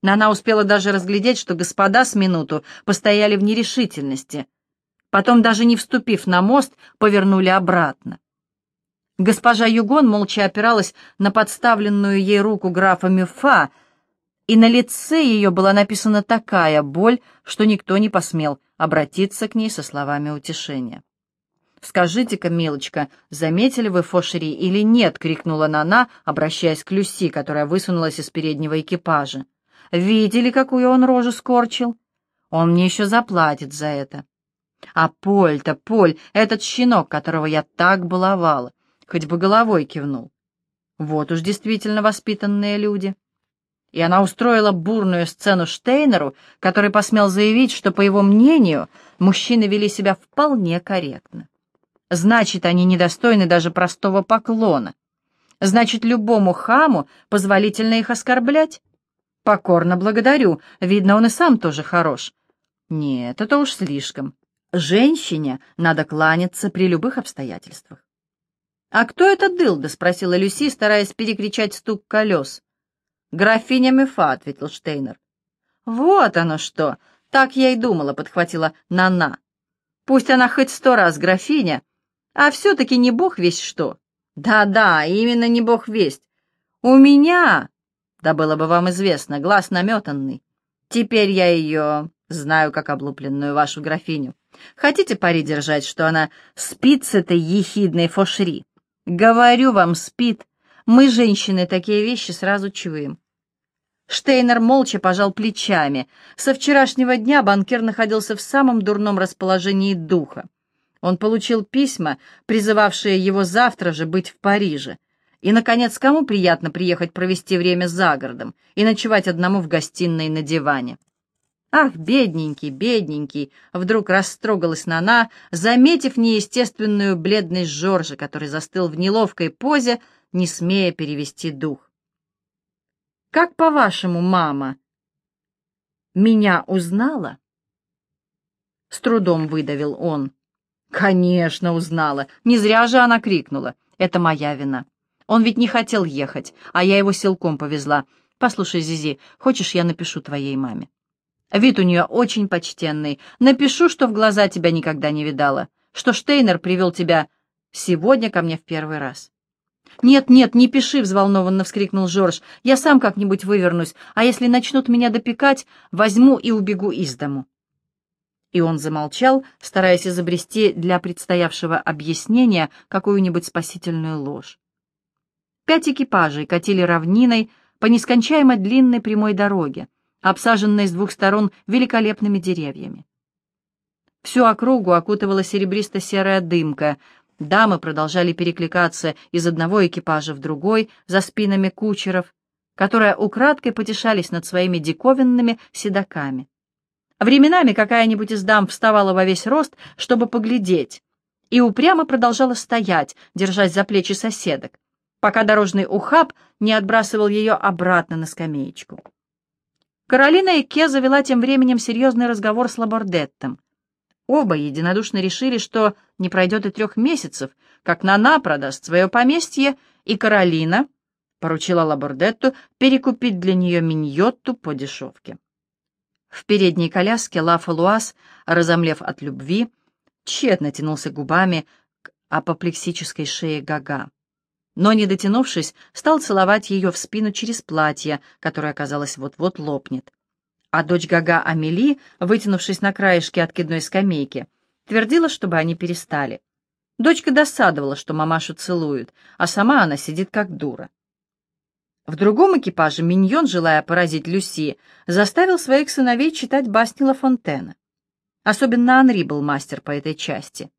Но она успела даже разглядеть, что господа с минуту постояли в нерешительности, Потом, даже не вступив на мост, повернули обратно. Госпожа Югон молча опиралась на подставленную ей руку графа Мюфа, и на лице ее была написана такая боль, что никто не посмел обратиться к ней со словами утешения. «Скажите-ка, милочка, заметили вы Фошери или нет?» — крикнула Нана, обращаясь к Люси, которая высунулась из переднего экипажа. «Видели, какую он рожу скорчил? Он мне еще заплатит за это». А Поль-то, Поль, этот щенок, которого я так баловала, хоть бы головой кивнул. Вот уж действительно воспитанные люди. И она устроила бурную сцену Штейнеру, который посмел заявить, что, по его мнению, мужчины вели себя вполне корректно. Значит, они недостойны даже простого поклона. Значит, любому хаму позволительно их оскорблять? Покорно благодарю, видно, он и сам тоже хорош. Нет, это уж слишком. Женщине надо кланяться при любых обстоятельствах. «А кто это дылда?» — спросила Люси, стараясь перекричать стук колес. «Графиня Мефа», — ответил Штейнер. «Вот оно что! Так я и думала», — подхватила Нана. «Пусть она хоть сто раз графиня, а все-таки не бог весть что. Да-да, именно не бог весть. У меня, да было бы вам известно, глаз наметанный. Теперь я ее знаю, как облупленную вашу графиню. Хотите пари держать, что она спит с этой ехидной фошри? Говорю вам, спит. Мы, женщины, такие вещи сразу чуем. Штейнер молча пожал плечами. Со вчерашнего дня банкир находился в самом дурном расположении духа. Он получил письма, призывавшие его завтра же быть в Париже. И, наконец, кому приятно приехать провести время за городом и ночевать одному в гостиной на диване? Ах, бедненький, бедненький! Вдруг растрогалась Нана, заметив неестественную бледность Жоржа, который застыл в неловкой позе, не смея перевести дух. «Как, по-вашему, мама, меня узнала?» С трудом выдавил он. «Конечно, узнала. Не зря же она крикнула. Это моя вина. Он ведь не хотел ехать, а я его силком повезла. Послушай, Зизи, хочешь, я напишу твоей маме?» Вид у нее очень почтенный. Напишу, что в глаза тебя никогда не видала, что Штейнер привел тебя сегодня ко мне в первый раз. «Нет, нет, не пиши!» — взволнованно вскрикнул Жорж. «Я сам как-нибудь вывернусь, а если начнут меня допекать, возьму и убегу из дому». И он замолчал, стараясь изобрести для предстоявшего объяснения какую-нибудь спасительную ложь. Пять экипажей катили равниной по нескончаемо длинной прямой дороге, обсаженной с двух сторон великолепными деревьями. Всю округу окутывала серебристо-серая дымка, Дамы продолжали перекликаться из одного экипажа в другой за спинами кучеров, которые украдкой потешались над своими диковинными седаками. Временами какая-нибудь из дам вставала во весь рост, чтобы поглядеть, и упрямо продолжала стоять, держась за плечи соседок, пока дорожный ухаб не отбрасывал ее обратно на скамеечку. Каролина Икке завела тем временем серьезный разговор с Лабордеттом. Оба единодушно решили, что не пройдет и трех месяцев, как Нана продаст свое поместье, и Каролина поручила Лабордетту перекупить для нее миньотту по дешевке. В передней коляске Ла Фалуас, разомлев от любви, тщетно тянулся губами к апоплексической шее Гага. Но, не дотянувшись, стал целовать ее в спину через платье, которое, казалось, вот-вот лопнет а дочь Гага Амели, вытянувшись на краешке откидной скамейки, твердила, чтобы они перестали. Дочка досадовала, что мамашу целуют, а сама она сидит как дура. В другом экипаже Миньон, желая поразить Люси, заставил своих сыновей читать басни Ла Фонтена. Особенно Анри был мастер по этой части.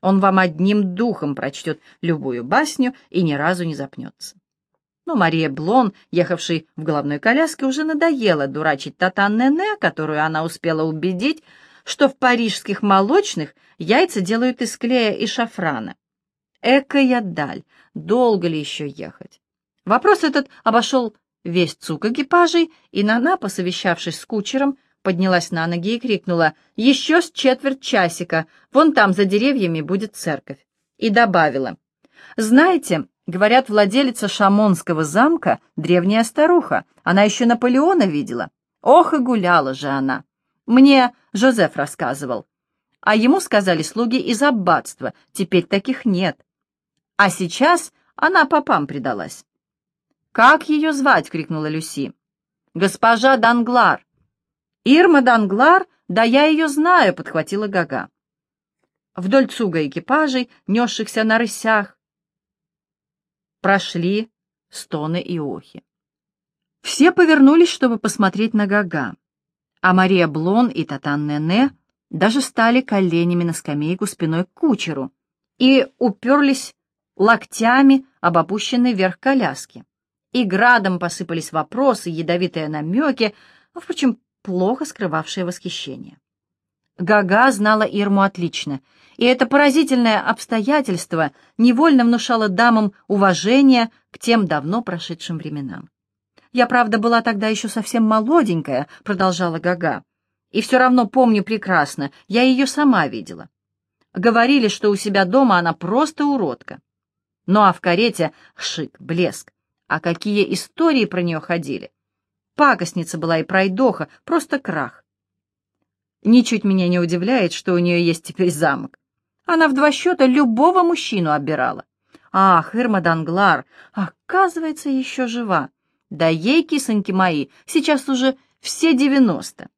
Он вам одним духом прочтет любую басню и ни разу не запнется. Но Мария Блон, ехавшей в головной коляске, уже надоело дурачить Татан Нене, которую она успела убедить, что в парижских молочных яйца делают из клея и шафрана. Экая даль, долго ли еще ехать? Вопрос этот обошел весь цук экипажей, и Нана, посовещавшись с кучером, поднялась на ноги и крикнула «Еще с четверть часика, вон там за деревьями будет церковь». И добавила «Знаете, Говорят, владелица Шамонского замка — древняя старуха. Она еще Наполеона видела. Ох и гуляла же она. Мне Жозеф рассказывал. А ему сказали слуги из аббатства. Теперь таких нет. А сейчас она попам предалась. «Как ее звать?» — крикнула Люси. «Госпожа Данглар». «Ирма Данглар? Да я ее знаю», — подхватила Гага. Вдоль цуга экипажей, несшихся на рысях, прошли стоны и охи. Все повернулись, чтобы посмотреть на Гага, а Мария Блон и Татан Нене даже стали коленями на скамейку спиной к кучеру и уперлись локтями об опущенный верх коляски. И градом посыпались вопросы, ядовитые намеки, впрочем, плохо скрывавшие восхищение. Гага знала Ирму отлично, и это поразительное обстоятельство невольно внушало дамам уважение к тем давно прошедшим временам. «Я, правда, была тогда еще совсем молоденькая», — продолжала Гага, «и все равно помню прекрасно, я ее сама видела. Говорили, что у себя дома она просто уродка. Ну а в карете шик, блеск. А какие истории про нее ходили? Пакостница была и пройдоха, просто крах. Ничуть меня не удивляет, что у нее есть теперь замок. Она в два счета любого мужчину обирала. Ах, Ирма Данглар, оказывается, еще жива. Да ей, кисоньки мои, сейчас уже все девяносто.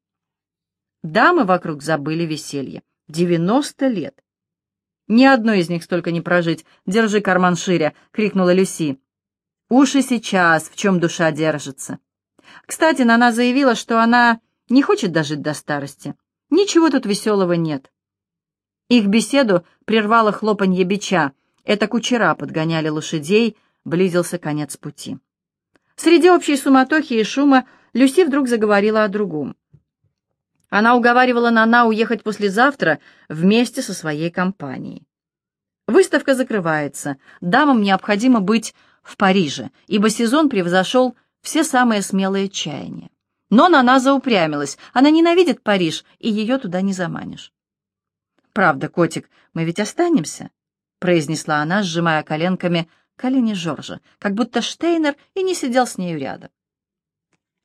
Дамы вокруг забыли веселье. Девяносто лет. Ни одной из них столько не прожить. Держи карман шире, — крикнула Люси. Уж сейчас, в чем душа держится. Кстати, Нана заявила, что она не хочет дожить до старости. Ничего тут веселого нет. Их беседу прервало хлопанье бича. Это кучера подгоняли лошадей, близился конец пути. Среди общей суматохи и шума Люси вдруг заговорила о другом. Она уговаривала Нана уехать послезавтра вместе со своей компанией. Выставка закрывается. Дамам необходимо быть в Париже, ибо сезон превзошел все самые смелые чаяния. Но Нана заупрямилась. Она ненавидит Париж, и ее туда не заманишь. «Правда, котик, мы ведь останемся?» — произнесла она, сжимая коленками колени Жоржа, как будто Штейнер и не сидел с нею рядом.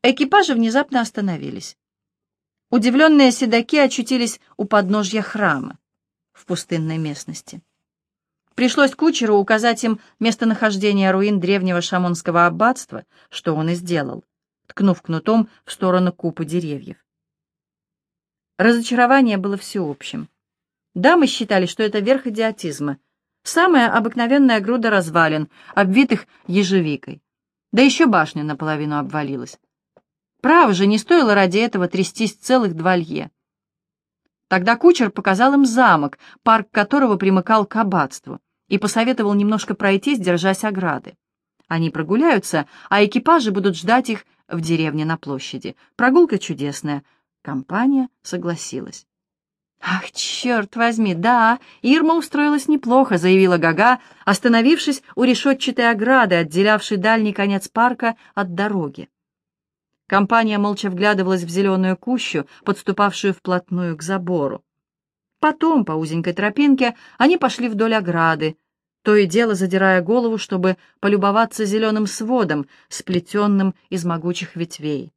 Экипажи внезапно остановились. Удивленные седаки очутились у подножья храма в пустынной местности. Пришлось кучеру указать им местонахождение руин древнего шамонского аббатства, что он и сделал, ткнув кнутом в сторону купы деревьев. Разочарование было всеобщим. Дамы считали, что это верх идиотизма, самая обыкновенная груда развалин, обвитых ежевикой. Да еще башня наполовину обвалилась. Право же, не стоило ради этого трястись целых два лье. Тогда кучер показал им замок, парк которого примыкал к аббатству и посоветовал немножко пройтись, держась ограды. Они прогуляются, а экипажи будут ждать их в деревне на площади. Прогулка чудесная. Компания согласилась. «Ах, черт возьми, да, Ирма устроилась неплохо», — заявила Гага, остановившись у решетчатой ограды, отделявшей дальний конец парка от дороги. Компания молча вглядывалась в зеленую кущу, подступавшую вплотную к забору. Потом, по узенькой тропинке, они пошли вдоль ограды, то и дело задирая голову, чтобы полюбоваться зеленым сводом, сплетенным из могучих ветвей.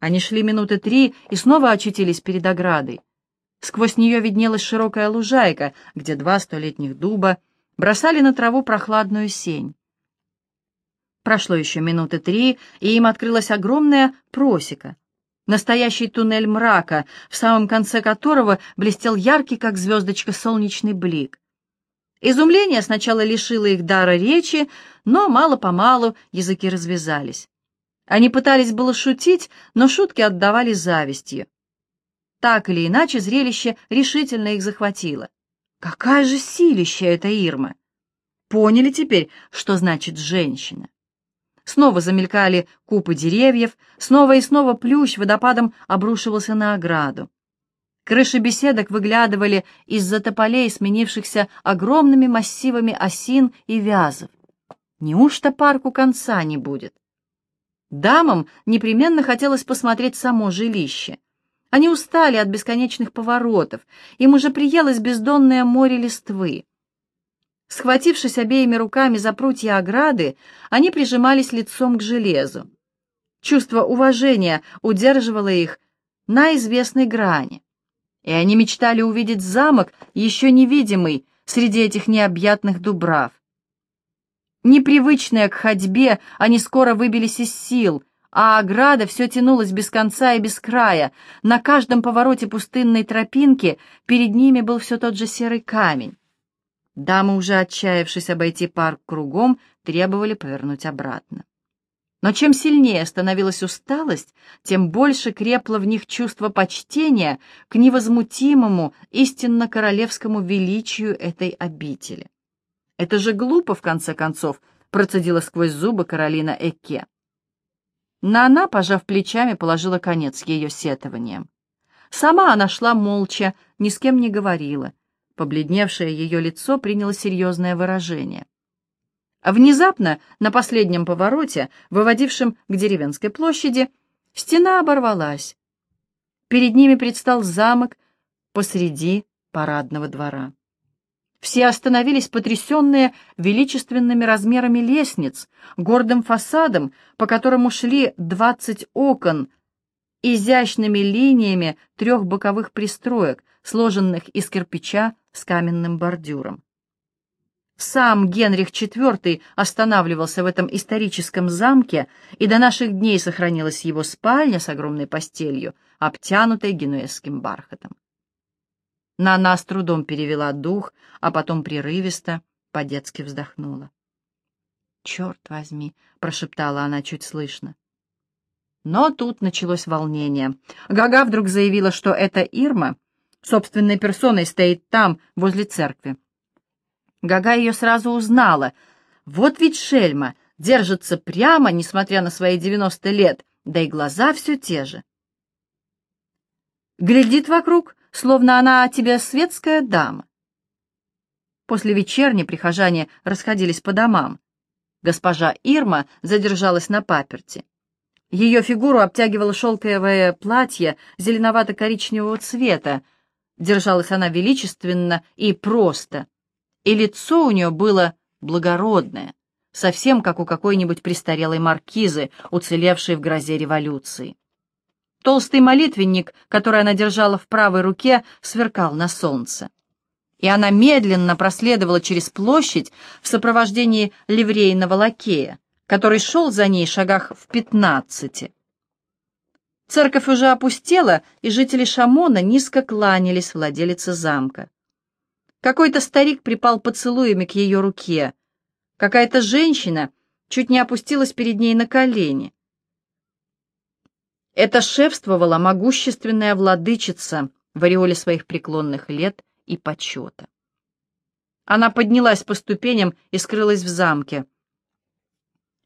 Они шли минуты три и снова очутились перед оградой. Сквозь нее виднелась широкая лужайка, где два столетних дуба бросали на траву прохладную сень. Прошло еще минуты три, и им открылась огромная просека, Настоящий туннель мрака, в самом конце которого блестел яркий, как звездочка, солнечный блик. Изумление сначала лишило их дара речи, но мало-помалу языки развязались. Они пытались было шутить, но шутки отдавали завистью. Так или иначе, зрелище решительно их захватило. Какая же силища эта Ирма! Поняли теперь, что значит женщина? Снова замелькали купы деревьев, снова и снова плющ водопадом обрушивался на ограду. Крыши беседок выглядывали из-за тополей, сменившихся огромными массивами осин и вязов. Неужто парку конца не будет? Дамам непременно хотелось посмотреть само жилище. Они устали от бесконечных поворотов, им уже приелось бездонное море листвы. Схватившись обеими руками за прутья ограды, они прижимались лицом к железу. Чувство уважения удерживало их на известной грани, и они мечтали увидеть замок, еще невидимый среди этих необъятных дубрав. Непривычные к ходьбе, они скоро выбились из сил, а ограда все тянулась без конца и без края. На каждом повороте пустынной тропинки перед ними был все тот же серый камень. Дамы, уже отчаявшись обойти парк кругом, требовали повернуть обратно. Но чем сильнее становилась усталость, тем больше крепло в них чувство почтения к невозмутимому, истинно королевскому величию этой обители. «Это же глупо, в конце концов», — процедила сквозь зубы Каролина Экке. Но она, пожав плечами, положила конец ее сетованиям. Сама она шла молча, ни с кем не говорила — Побледневшее ее лицо приняло серьезное выражение. Внезапно, на последнем повороте, выводившем к деревенской площади, стена оборвалась. Перед ними предстал замок посреди парадного двора. Все остановились, потрясенные величественными размерами лестниц, гордым фасадом, по которому шли двадцать окон, изящными линиями трех боковых пристроек, сложенных из кирпича с каменным бордюром. Сам Генрих IV останавливался в этом историческом замке, и до наших дней сохранилась его спальня с огромной постелью, обтянутой генуэзским бархатом. Нана с трудом перевела дух, а потом прерывисто, по-детски вздохнула. «Черт возьми!» — прошептала она чуть слышно. Но тут началось волнение. Гага вдруг заявила, что это Ирма собственной персоной стоит там, возле церкви. Гага ее сразу узнала. Вот ведь шельма, держится прямо, несмотря на свои девяносто лет, да и глаза все те же. Глядит вокруг, словно она тебе светская дама. После вечерни прихожане расходились по домам. Госпожа Ирма задержалась на паперти. Ее фигуру обтягивало шелковое платье зеленовато-коричневого цвета, Держалась она величественно и просто, и лицо у нее было благородное, совсем как у какой-нибудь престарелой маркизы, уцелевшей в грозе революции. Толстый молитвенник, который она держала в правой руке, сверкал на солнце. И она медленно проследовала через площадь в сопровождении ливрейного лакея, который шел за ней шагах в пятнадцати. Церковь уже опустела, и жители Шамона низко кланялись владелице замка. Какой-то старик припал поцелуями к ее руке. Какая-то женщина чуть не опустилась перед ней на колени. Это шефствовала могущественная владычица в ореоле своих преклонных лет и почета. Она поднялась по ступеням и скрылась в замке.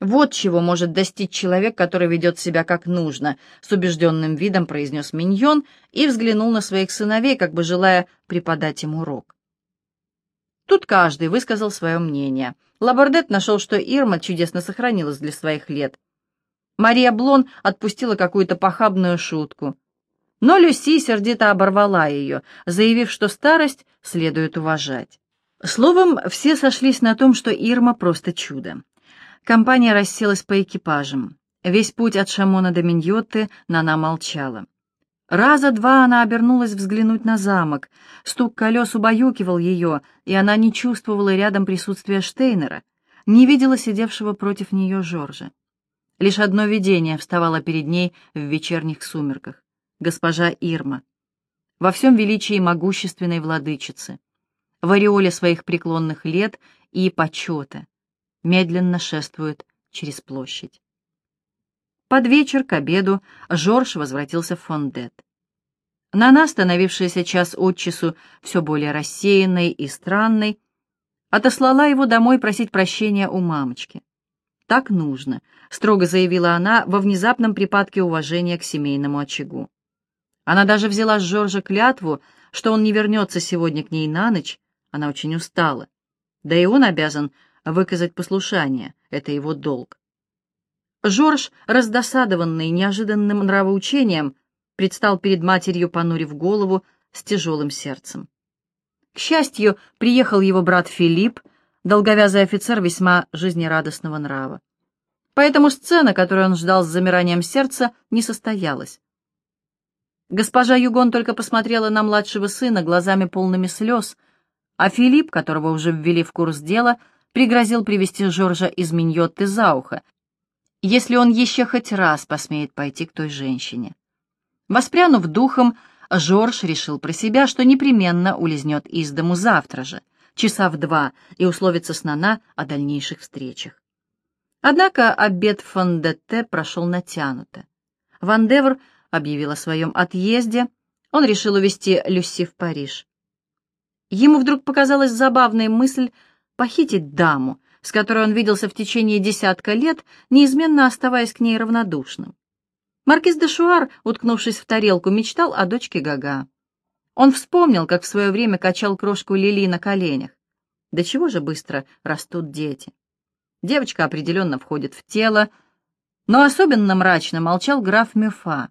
«Вот чего может достичь человек, который ведет себя как нужно», — с убежденным видом произнес Миньон и взглянул на своих сыновей, как бы желая преподать им урок. Тут каждый высказал свое мнение. Лабордет нашел, что Ирма чудесно сохранилась для своих лет. Мария Блон отпустила какую-то похабную шутку. Но Люси сердито оборвала ее, заявив, что старость следует уважать. Словом, все сошлись на том, что Ирма просто чудо. Компания расселась по экипажам. Весь путь от Шамона до Миньотты Нана молчала. Раза два она обернулась взглянуть на замок. Стук колес убаюкивал ее, и она не чувствовала рядом присутствия Штейнера, не видела сидевшего против нее Жоржа. Лишь одно видение вставало перед ней в вечерних сумерках — госпожа Ирма. Во всем величии могущественной владычицы, в ореоле своих преклонных лет и почета, медленно шествует через площадь. Под вечер к обеду Жорж возвратился в Фондет. Нана, становившаяся час от часу все более рассеянной и странной, отослала его домой просить прощения у мамочки. «Так нужно», — строго заявила она во внезапном припадке уважения к семейному очагу. Она даже взяла с Жоржа клятву, что он не вернется сегодня к ней на ночь, она очень устала. Да и он обязан выказать послушание, это его долг. Жорж, раздосадованный неожиданным нравоучением, предстал перед матерью, понурив голову, с тяжелым сердцем. К счастью, приехал его брат Филипп, долговязый офицер весьма жизнерадостного нрава. Поэтому сцена, которую он ждал с замиранием сердца, не состоялась. Госпожа Югон только посмотрела на младшего сына глазами полными слез, а Филипп, которого уже ввели в курс дела, пригрозил привести Жоржа из Миньотты за ухо, если он еще хоть раз посмеет пойти к той женщине. Воспрянув духом, Жорж решил про себя, что непременно улизнет из дому завтра же — часа в два и условиться с Нана о дальнейших встречах. Однако обед фон Детте прошел натянуто. Ван Девр объявил о своем отъезде, он решил увезти Люси в Париж. Ему вдруг показалась забавная мысль похитить даму, с которой он виделся в течение десятка лет, неизменно оставаясь к ней равнодушным. Маркиз де Шуар, уткнувшись в тарелку, мечтал о дочке Гага. Он вспомнил, как в свое время качал крошку Лили на коленях. Да чего же быстро растут дети. Девочка определенно входит в тело, но особенно мрачно молчал граф Мюфа.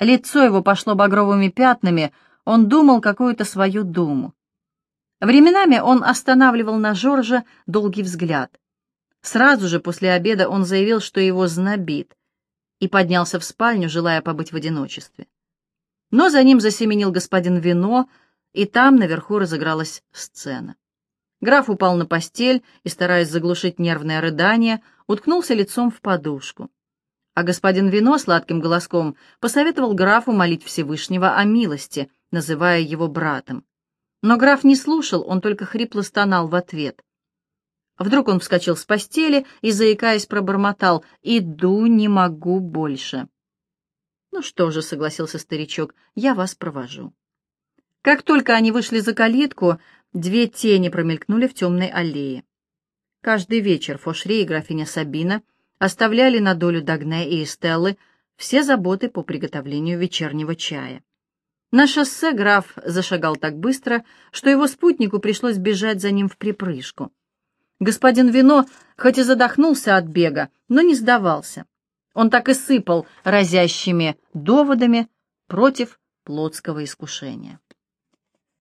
Лицо его пошло багровыми пятнами, он думал какую-то свою думу. Временами он останавливал на Жоржа долгий взгляд. Сразу же после обеда он заявил, что его знобит, и поднялся в спальню, желая побыть в одиночестве. Но за ним засеменил господин Вино, и там наверху разыгралась сцена. Граф упал на постель и, стараясь заглушить нервное рыдание, уткнулся лицом в подушку. А господин Вино сладким голоском посоветовал графу молить Всевышнего о милости, называя его братом. Но граф не слушал, он только хрипло стонал в ответ. Вдруг он вскочил с постели и, заикаясь, пробормотал «Иду, не могу больше». «Ну что же», — согласился старичок, — «я вас провожу». Как только они вышли за калитку, две тени промелькнули в темной аллее. Каждый вечер Фошри и графиня Сабина оставляли на долю Дагне и Эстеллы все заботы по приготовлению вечернего чая. На шоссе граф зашагал так быстро, что его спутнику пришлось бежать за ним в припрыжку. Господин Вино хоть и задохнулся от бега, но не сдавался. Он так и сыпал разящими доводами против плотского искушения.